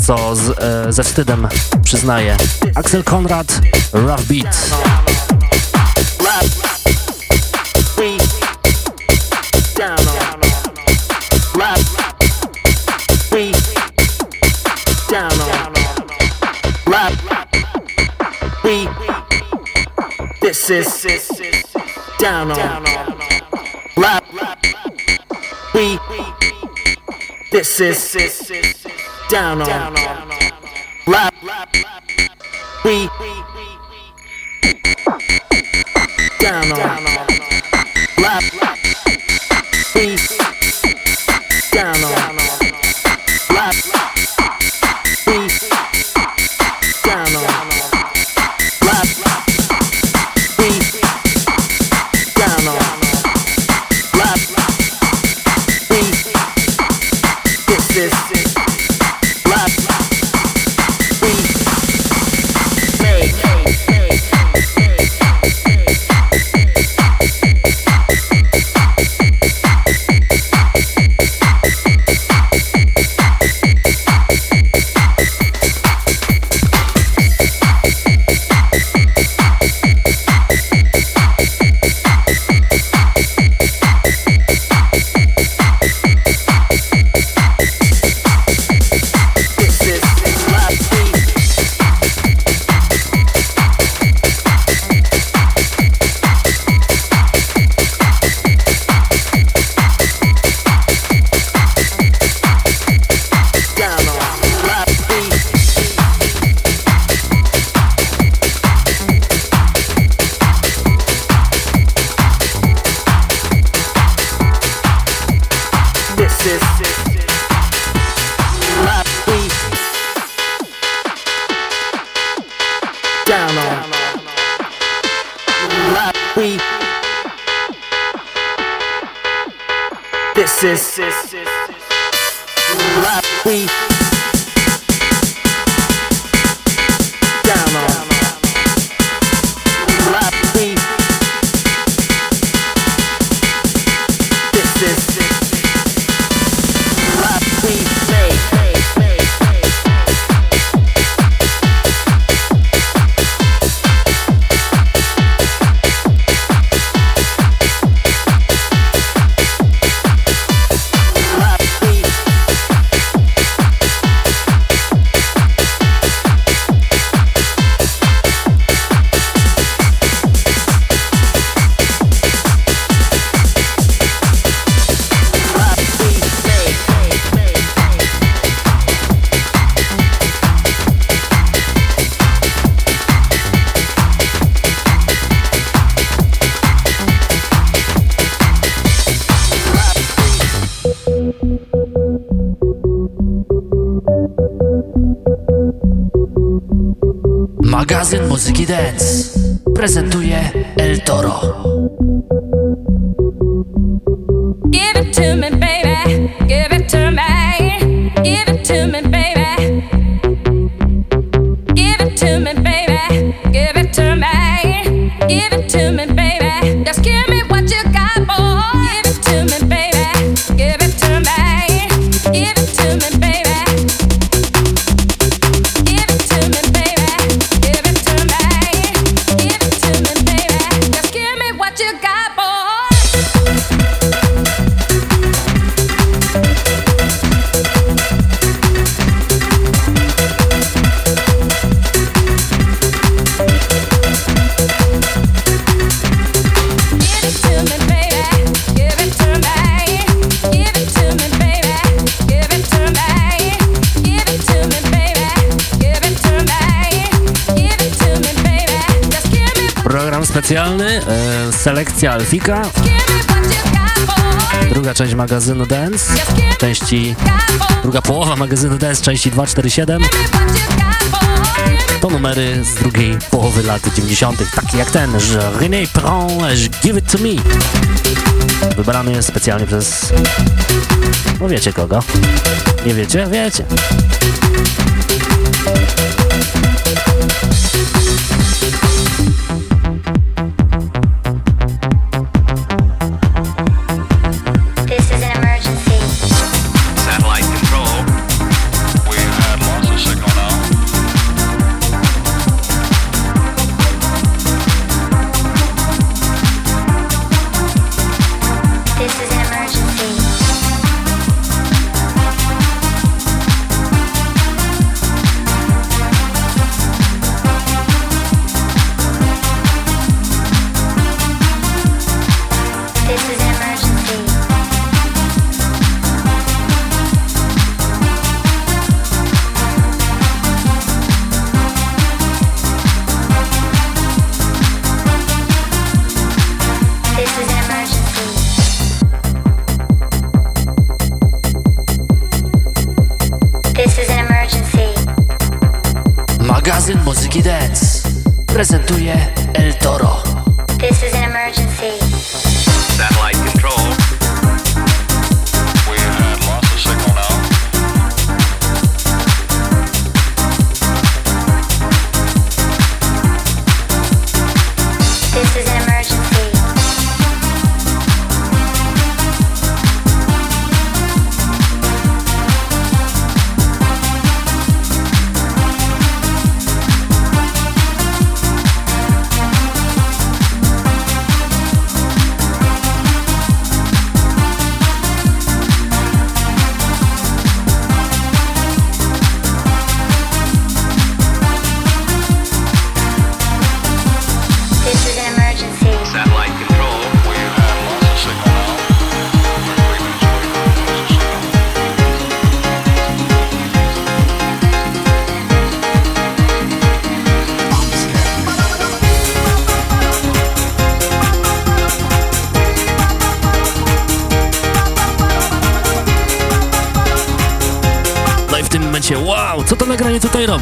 Co z, e, ze wstydem przyznaje Axel Konrad, Rough Beat. This is down on lap. We. This is down on. Druga część magazynu Dance, części, druga połowa magazynu Dance, części 247. To numery z drugiej połowy lat 90., takie jak ten, że René Prends, Give It To Me. Wybrany jest specjalnie przez, no wiecie kogo. Nie wiecie? Wiecie.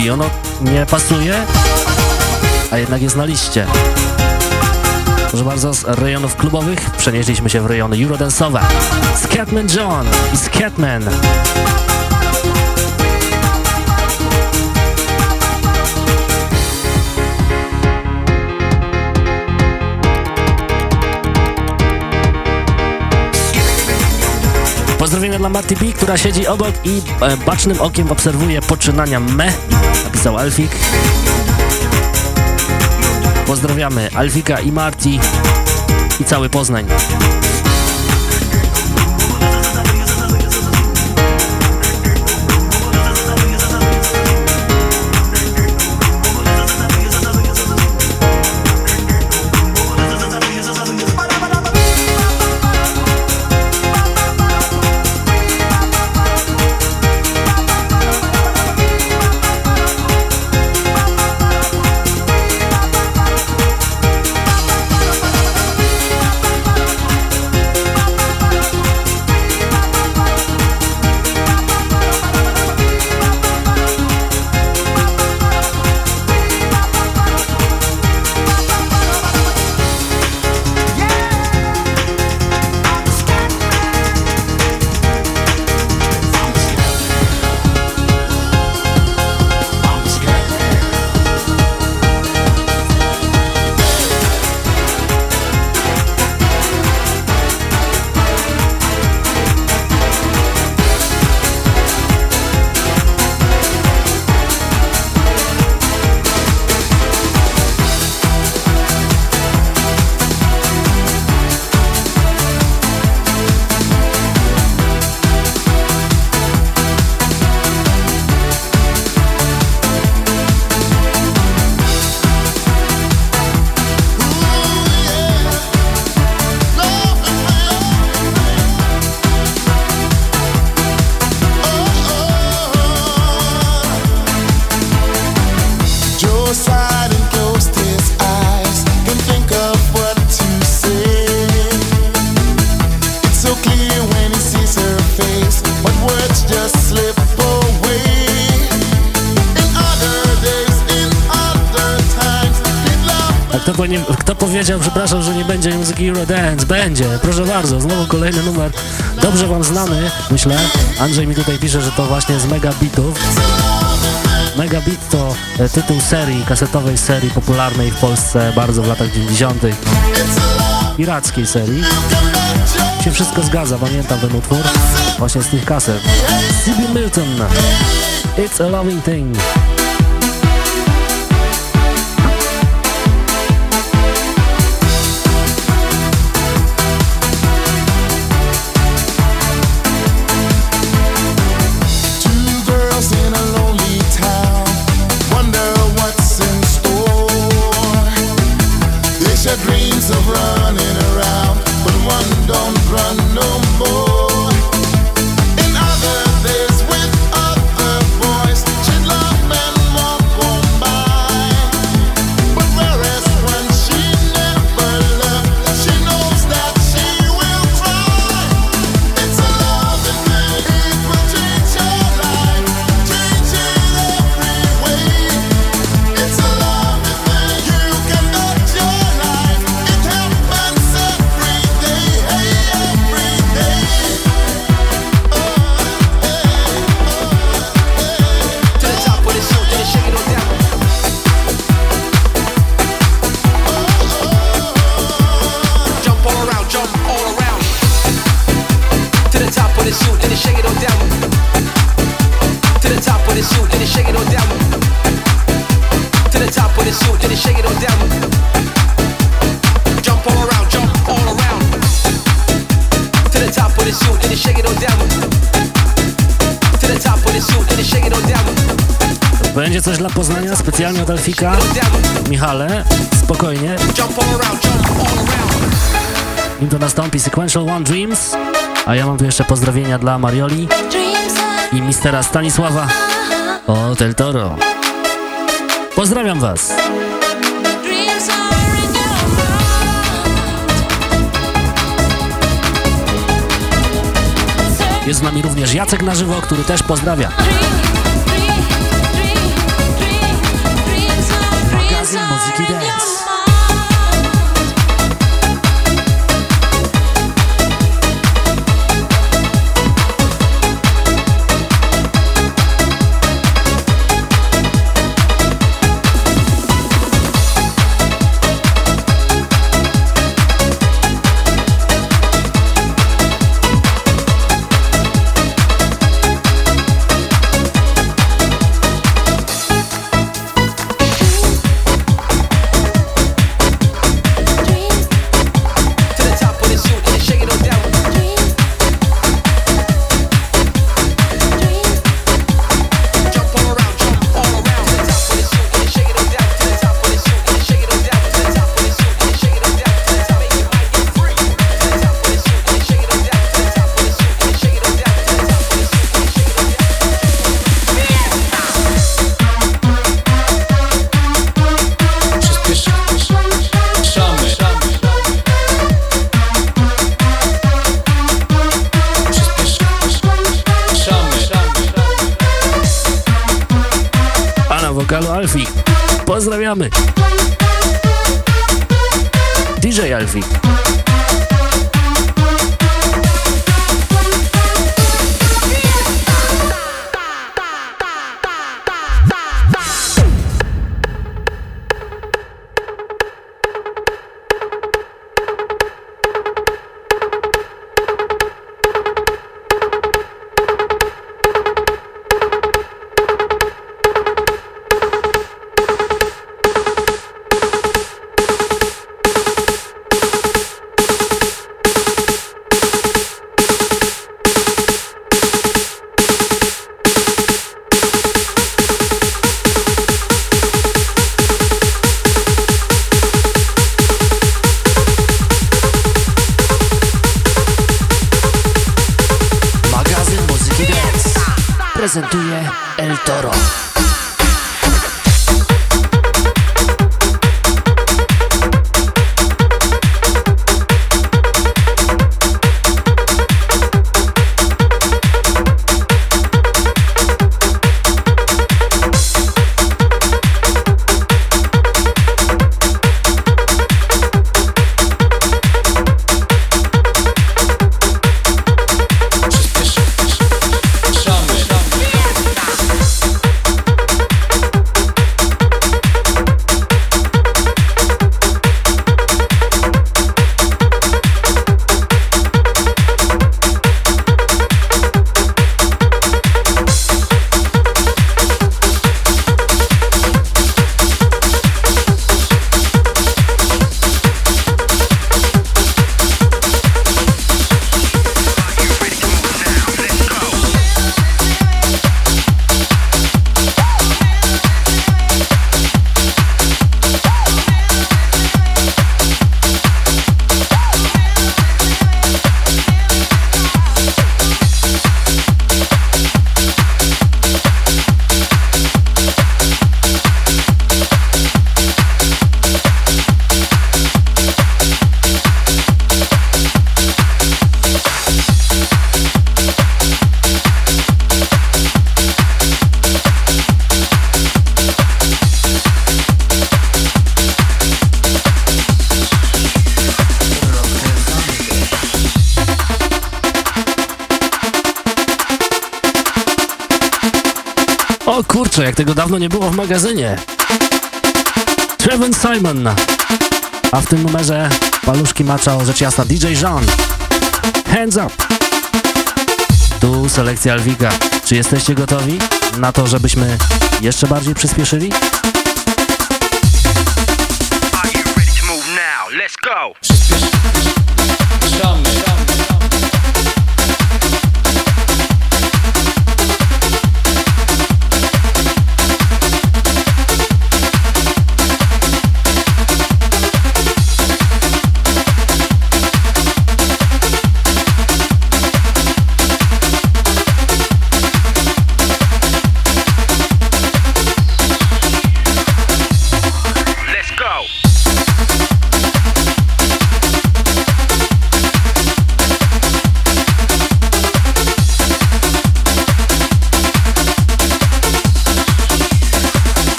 Robi? Ono nie pasuje, a jednak jest na liście. Proszę bardzo, z rejonów klubowych przenieśliśmy się w rejony eurodance'owe. Scatman John i Scatman. Pozdrowienia dla Marty B, która siedzi obok i e, bacznym okiem obserwuje poczynania me, napisał Alfik. Pozdrawiamy Alfika i Marty i cały Poznań. Powiedział, przepraszam, że nie będzie muzyki Eurodance? Będzie, proszę bardzo, znowu kolejny numer, dobrze wam znany, myślę. Andrzej mi tutaj pisze, że to właśnie z Megabitów. Megabit to e, tytuł serii, kasetowej serii popularnej w Polsce bardzo w latach 90. Pirackiej serii. Się wszystko zgadza, pamiętam ten utwór właśnie z tych kaset. C.B. Milton, It's a Loving Thing. Essential One Dreams, a ja mam tu jeszcze pozdrowienia dla Marioli i mistera Stanisława o Del Toro. Pozdrawiam Was! Jest z nami również Jacek na żywo, który też pozdrawia. jak tego dawno nie było w magazynie. Trevor Simon, a w tym numerze paluszki maczał rzecz jasna DJ Jean. Hands up! Tu selekcja Alwika. Czy jesteście gotowi na to, żebyśmy jeszcze bardziej przyspieszyli?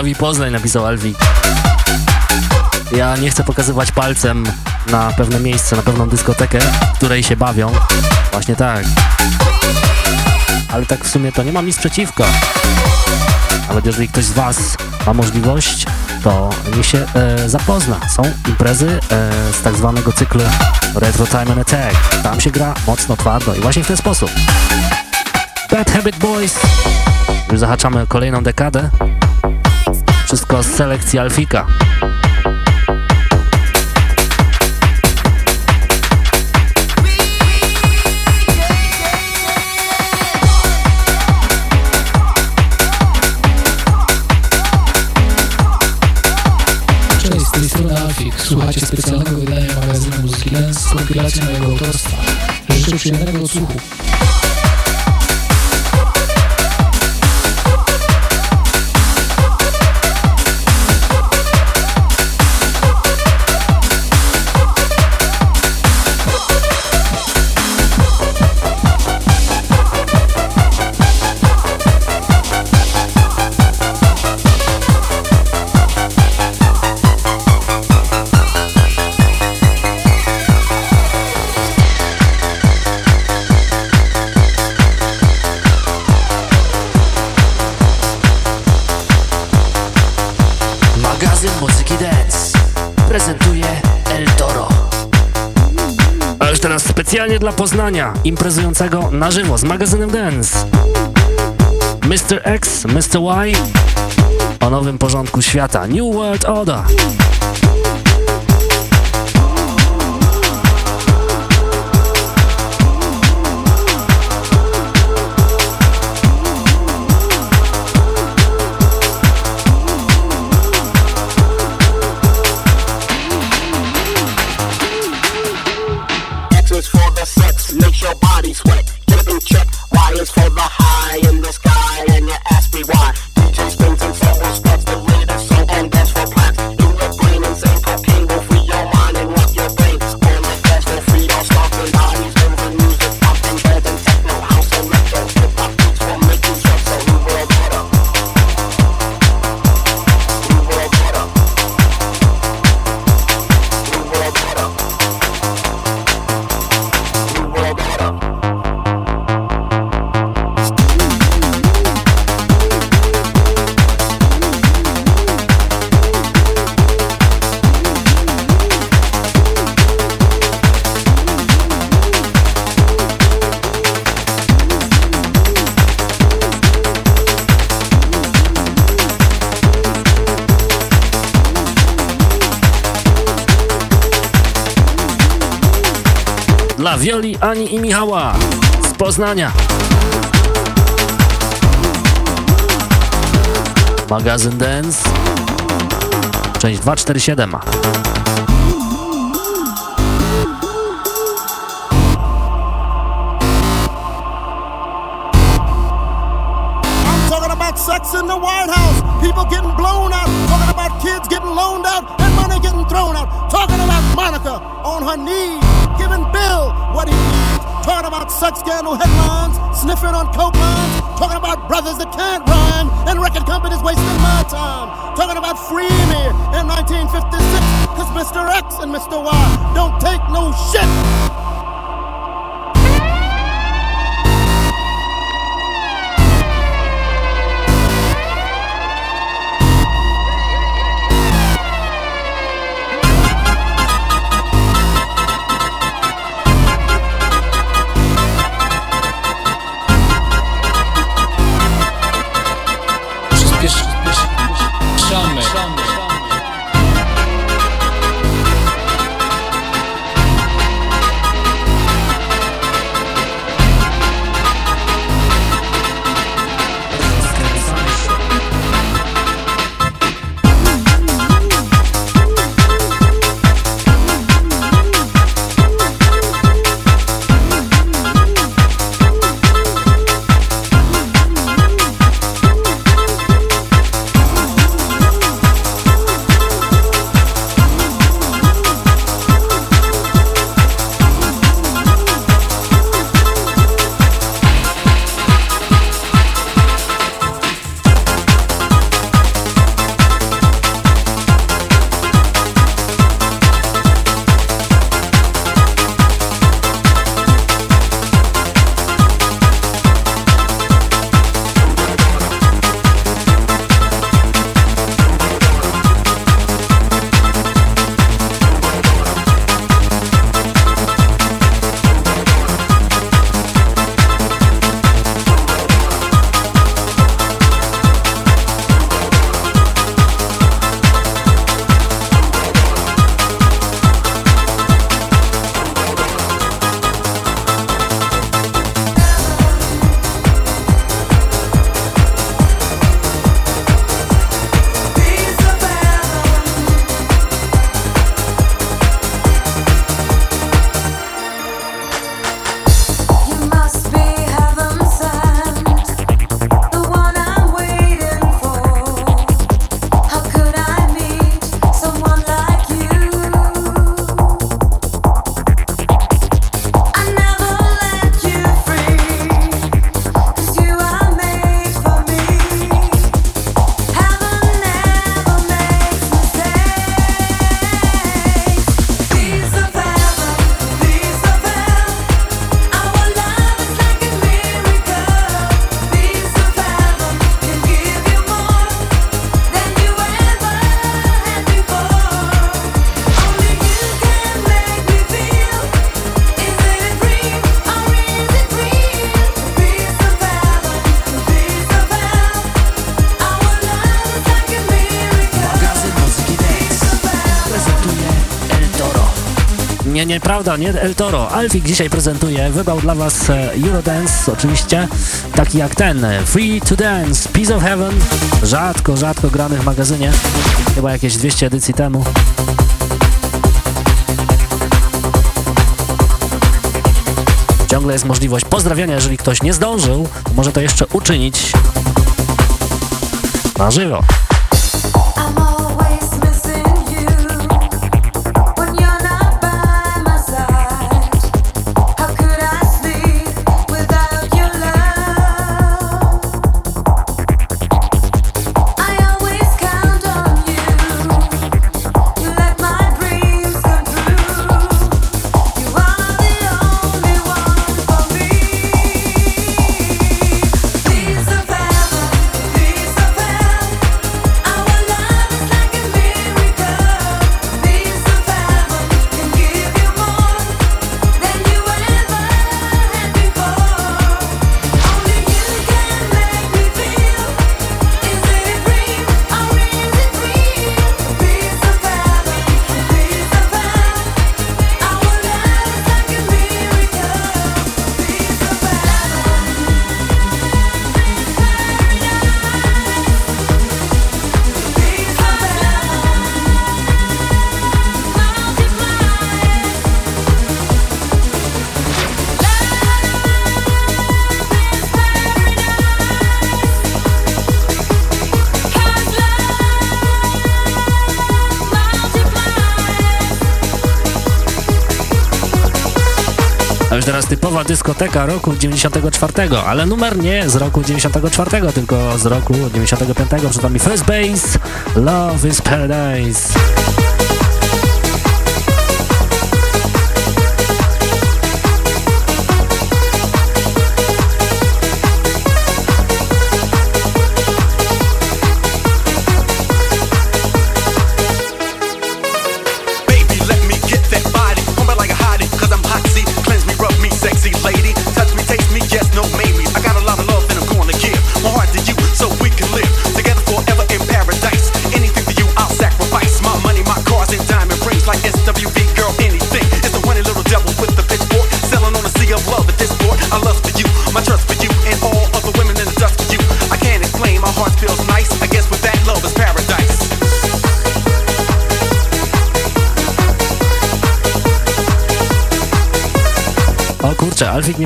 Wrocław i Poznań, napisał Alwi. Ja nie chcę pokazywać palcem na pewne miejsce, na pewną dyskotekę, w której się bawią. Właśnie tak. Ale tak w sumie to nie mam nic przeciwko. Nawet jeżeli ktoś z Was ma możliwość, to niech się e, zapozna. Są imprezy e, z tak zwanego cyklu Retro Time and Attack. Tam się gra mocno twardo i właśnie w ten sposób. Bad Habit Boys. Już zahaczamy kolejną dekadę wszystko selekcja Alfika. Cześć, z tej strony Alfik. Specjalnego wydania magazynu Muzyki Dance z kompilacją mojego autorstwa. Życzę przyjemnego odsłuchu. magazyn muzyki dance prezentuje El Toro. A już teraz specjalnie dla Poznania, imprezującego na żywo z magazynem dance. Mr. X, Mr. Y o nowym porządku świata, New World Order. Ani i Michała z Poznania. Magazyn Dance. Część 247. different on co Nie El Toro. Alfik dzisiaj prezentuje, wybrał dla was e, Eurodance, oczywiście, taki jak ten, e, Free to Dance, Piece of Heaven, rzadko, rzadko grany w magazynie, chyba jakieś 200 edycji temu. Ciągle jest możliwość pozdrawiania, jeżeli ktoś nie zdążył, może to jeszcze uczynić na żywo. Dyskoteka roku 94, ale numer nie z roku 94, tylko z roku 95. Przed nami First Base, Love is Paradise.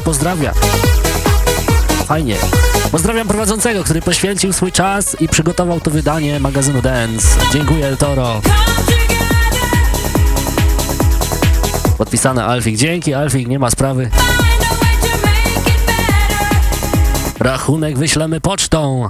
Pozdrawia. Fajnie. Pozdrawiam prowadzącego, który poświęcił swój czas i przygotował to wydanie magazynu Dance. Dziękuję, Toro. Podpisane Alfik. Dzięki, Alfik, nie ma sprawy. Rachunek wyślemy pocztą.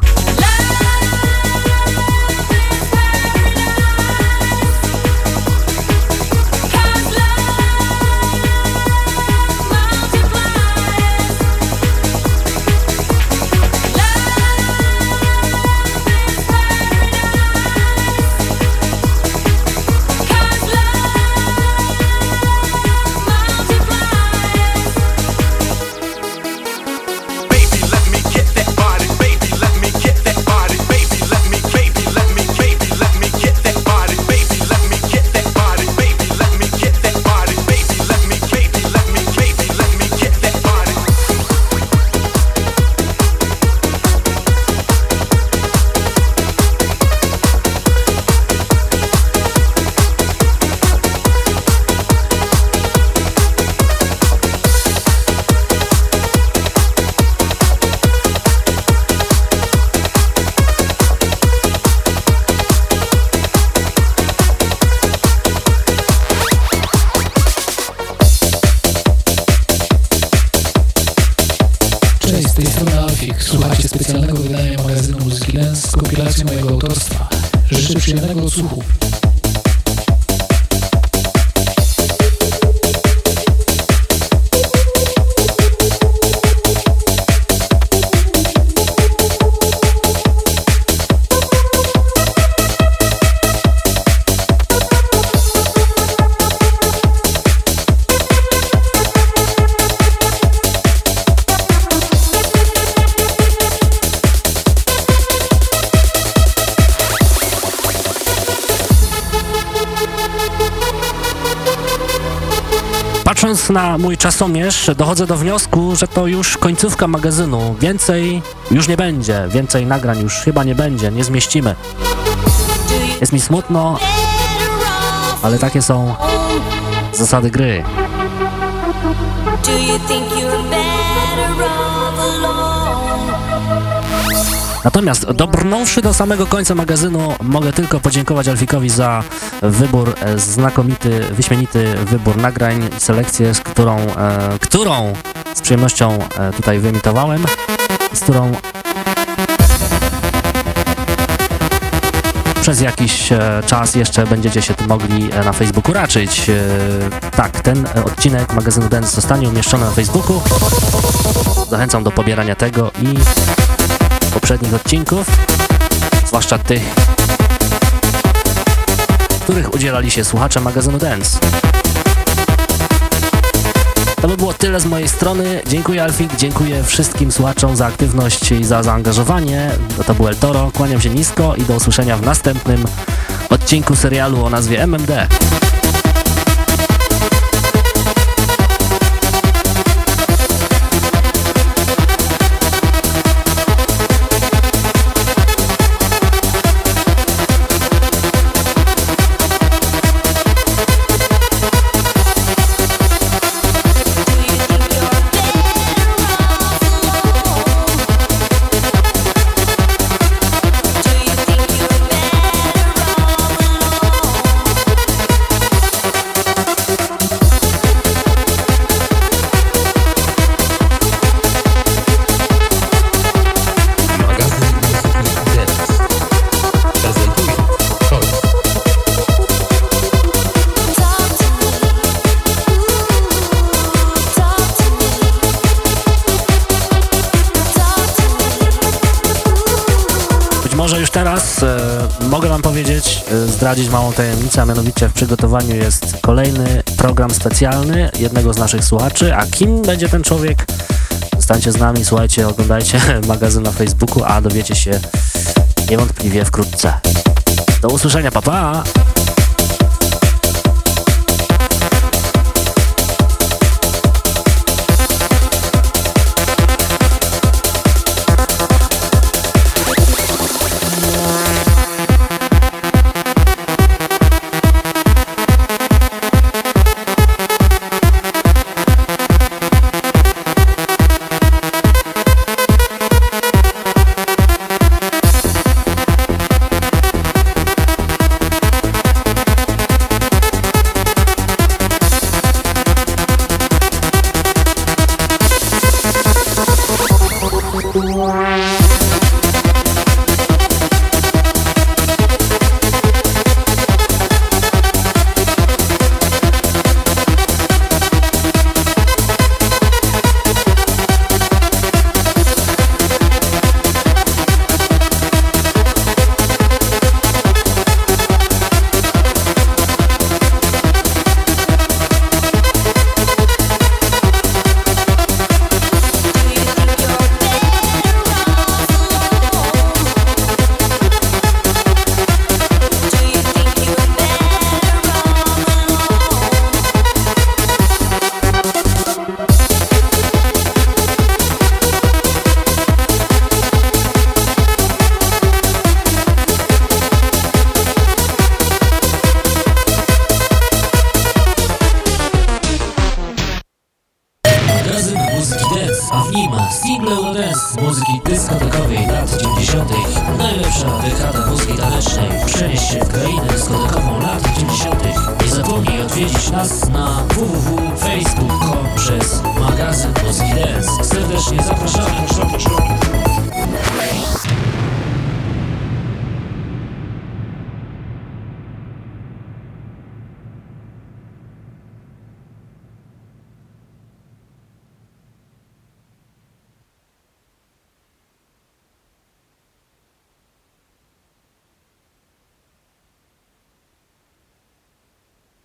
Mój czasomierz, dochodzę do wniosku, że to już końcówka magazynu. Więcej już nie będzie, więcej nagrań już chyba nie będzie, nie zmieścimy. Jest mi smutno, ale takie są zasady gry. Do you think you're better off alone? Natomiast dobrnąwszy do samego końca magazynu, mogę tylko podziękować Alfikowi za wybór, e, znakomity, wyśmienity wybór nagrań, selekcję, z którą, e, którą z przyjemnością e, tutaj wyemitowałem, z którą przez jakiś e, czas jeszcze będziecie się tu mogli e, na Facebooku raczyć. Tak, ten odcinek magazynu Dance zostanie umieszczony na Facebooku. Zachęcam do pobierania tego i poprzednich odcinków, zwłaszcza tych, których udzielali się słuchacze magazynu Dance. To by było tyle z mojej strony. Dziękuję Alfik, dziękuję wszystkim słuchaczom za aktywność i za zaangażowanie. To był El Toro, kłaniam się nisko i do usłyszenia w następnym odcinku serialu o nazwie MMD. E, mogę Wam powiedzieć, e, zdradzić małą tajemnicę, a mianowicie w przygotowaniu jest kolejny program specjalny jednego z naszych słuchaczy, a kim będzie ten człowiek? Zostańcie z nami, słuchajcie, oglądajcie magazyn na Facebooku, a dowiecie się niewątpliwie wkrótce. Do usłyszenia, papa! Pa.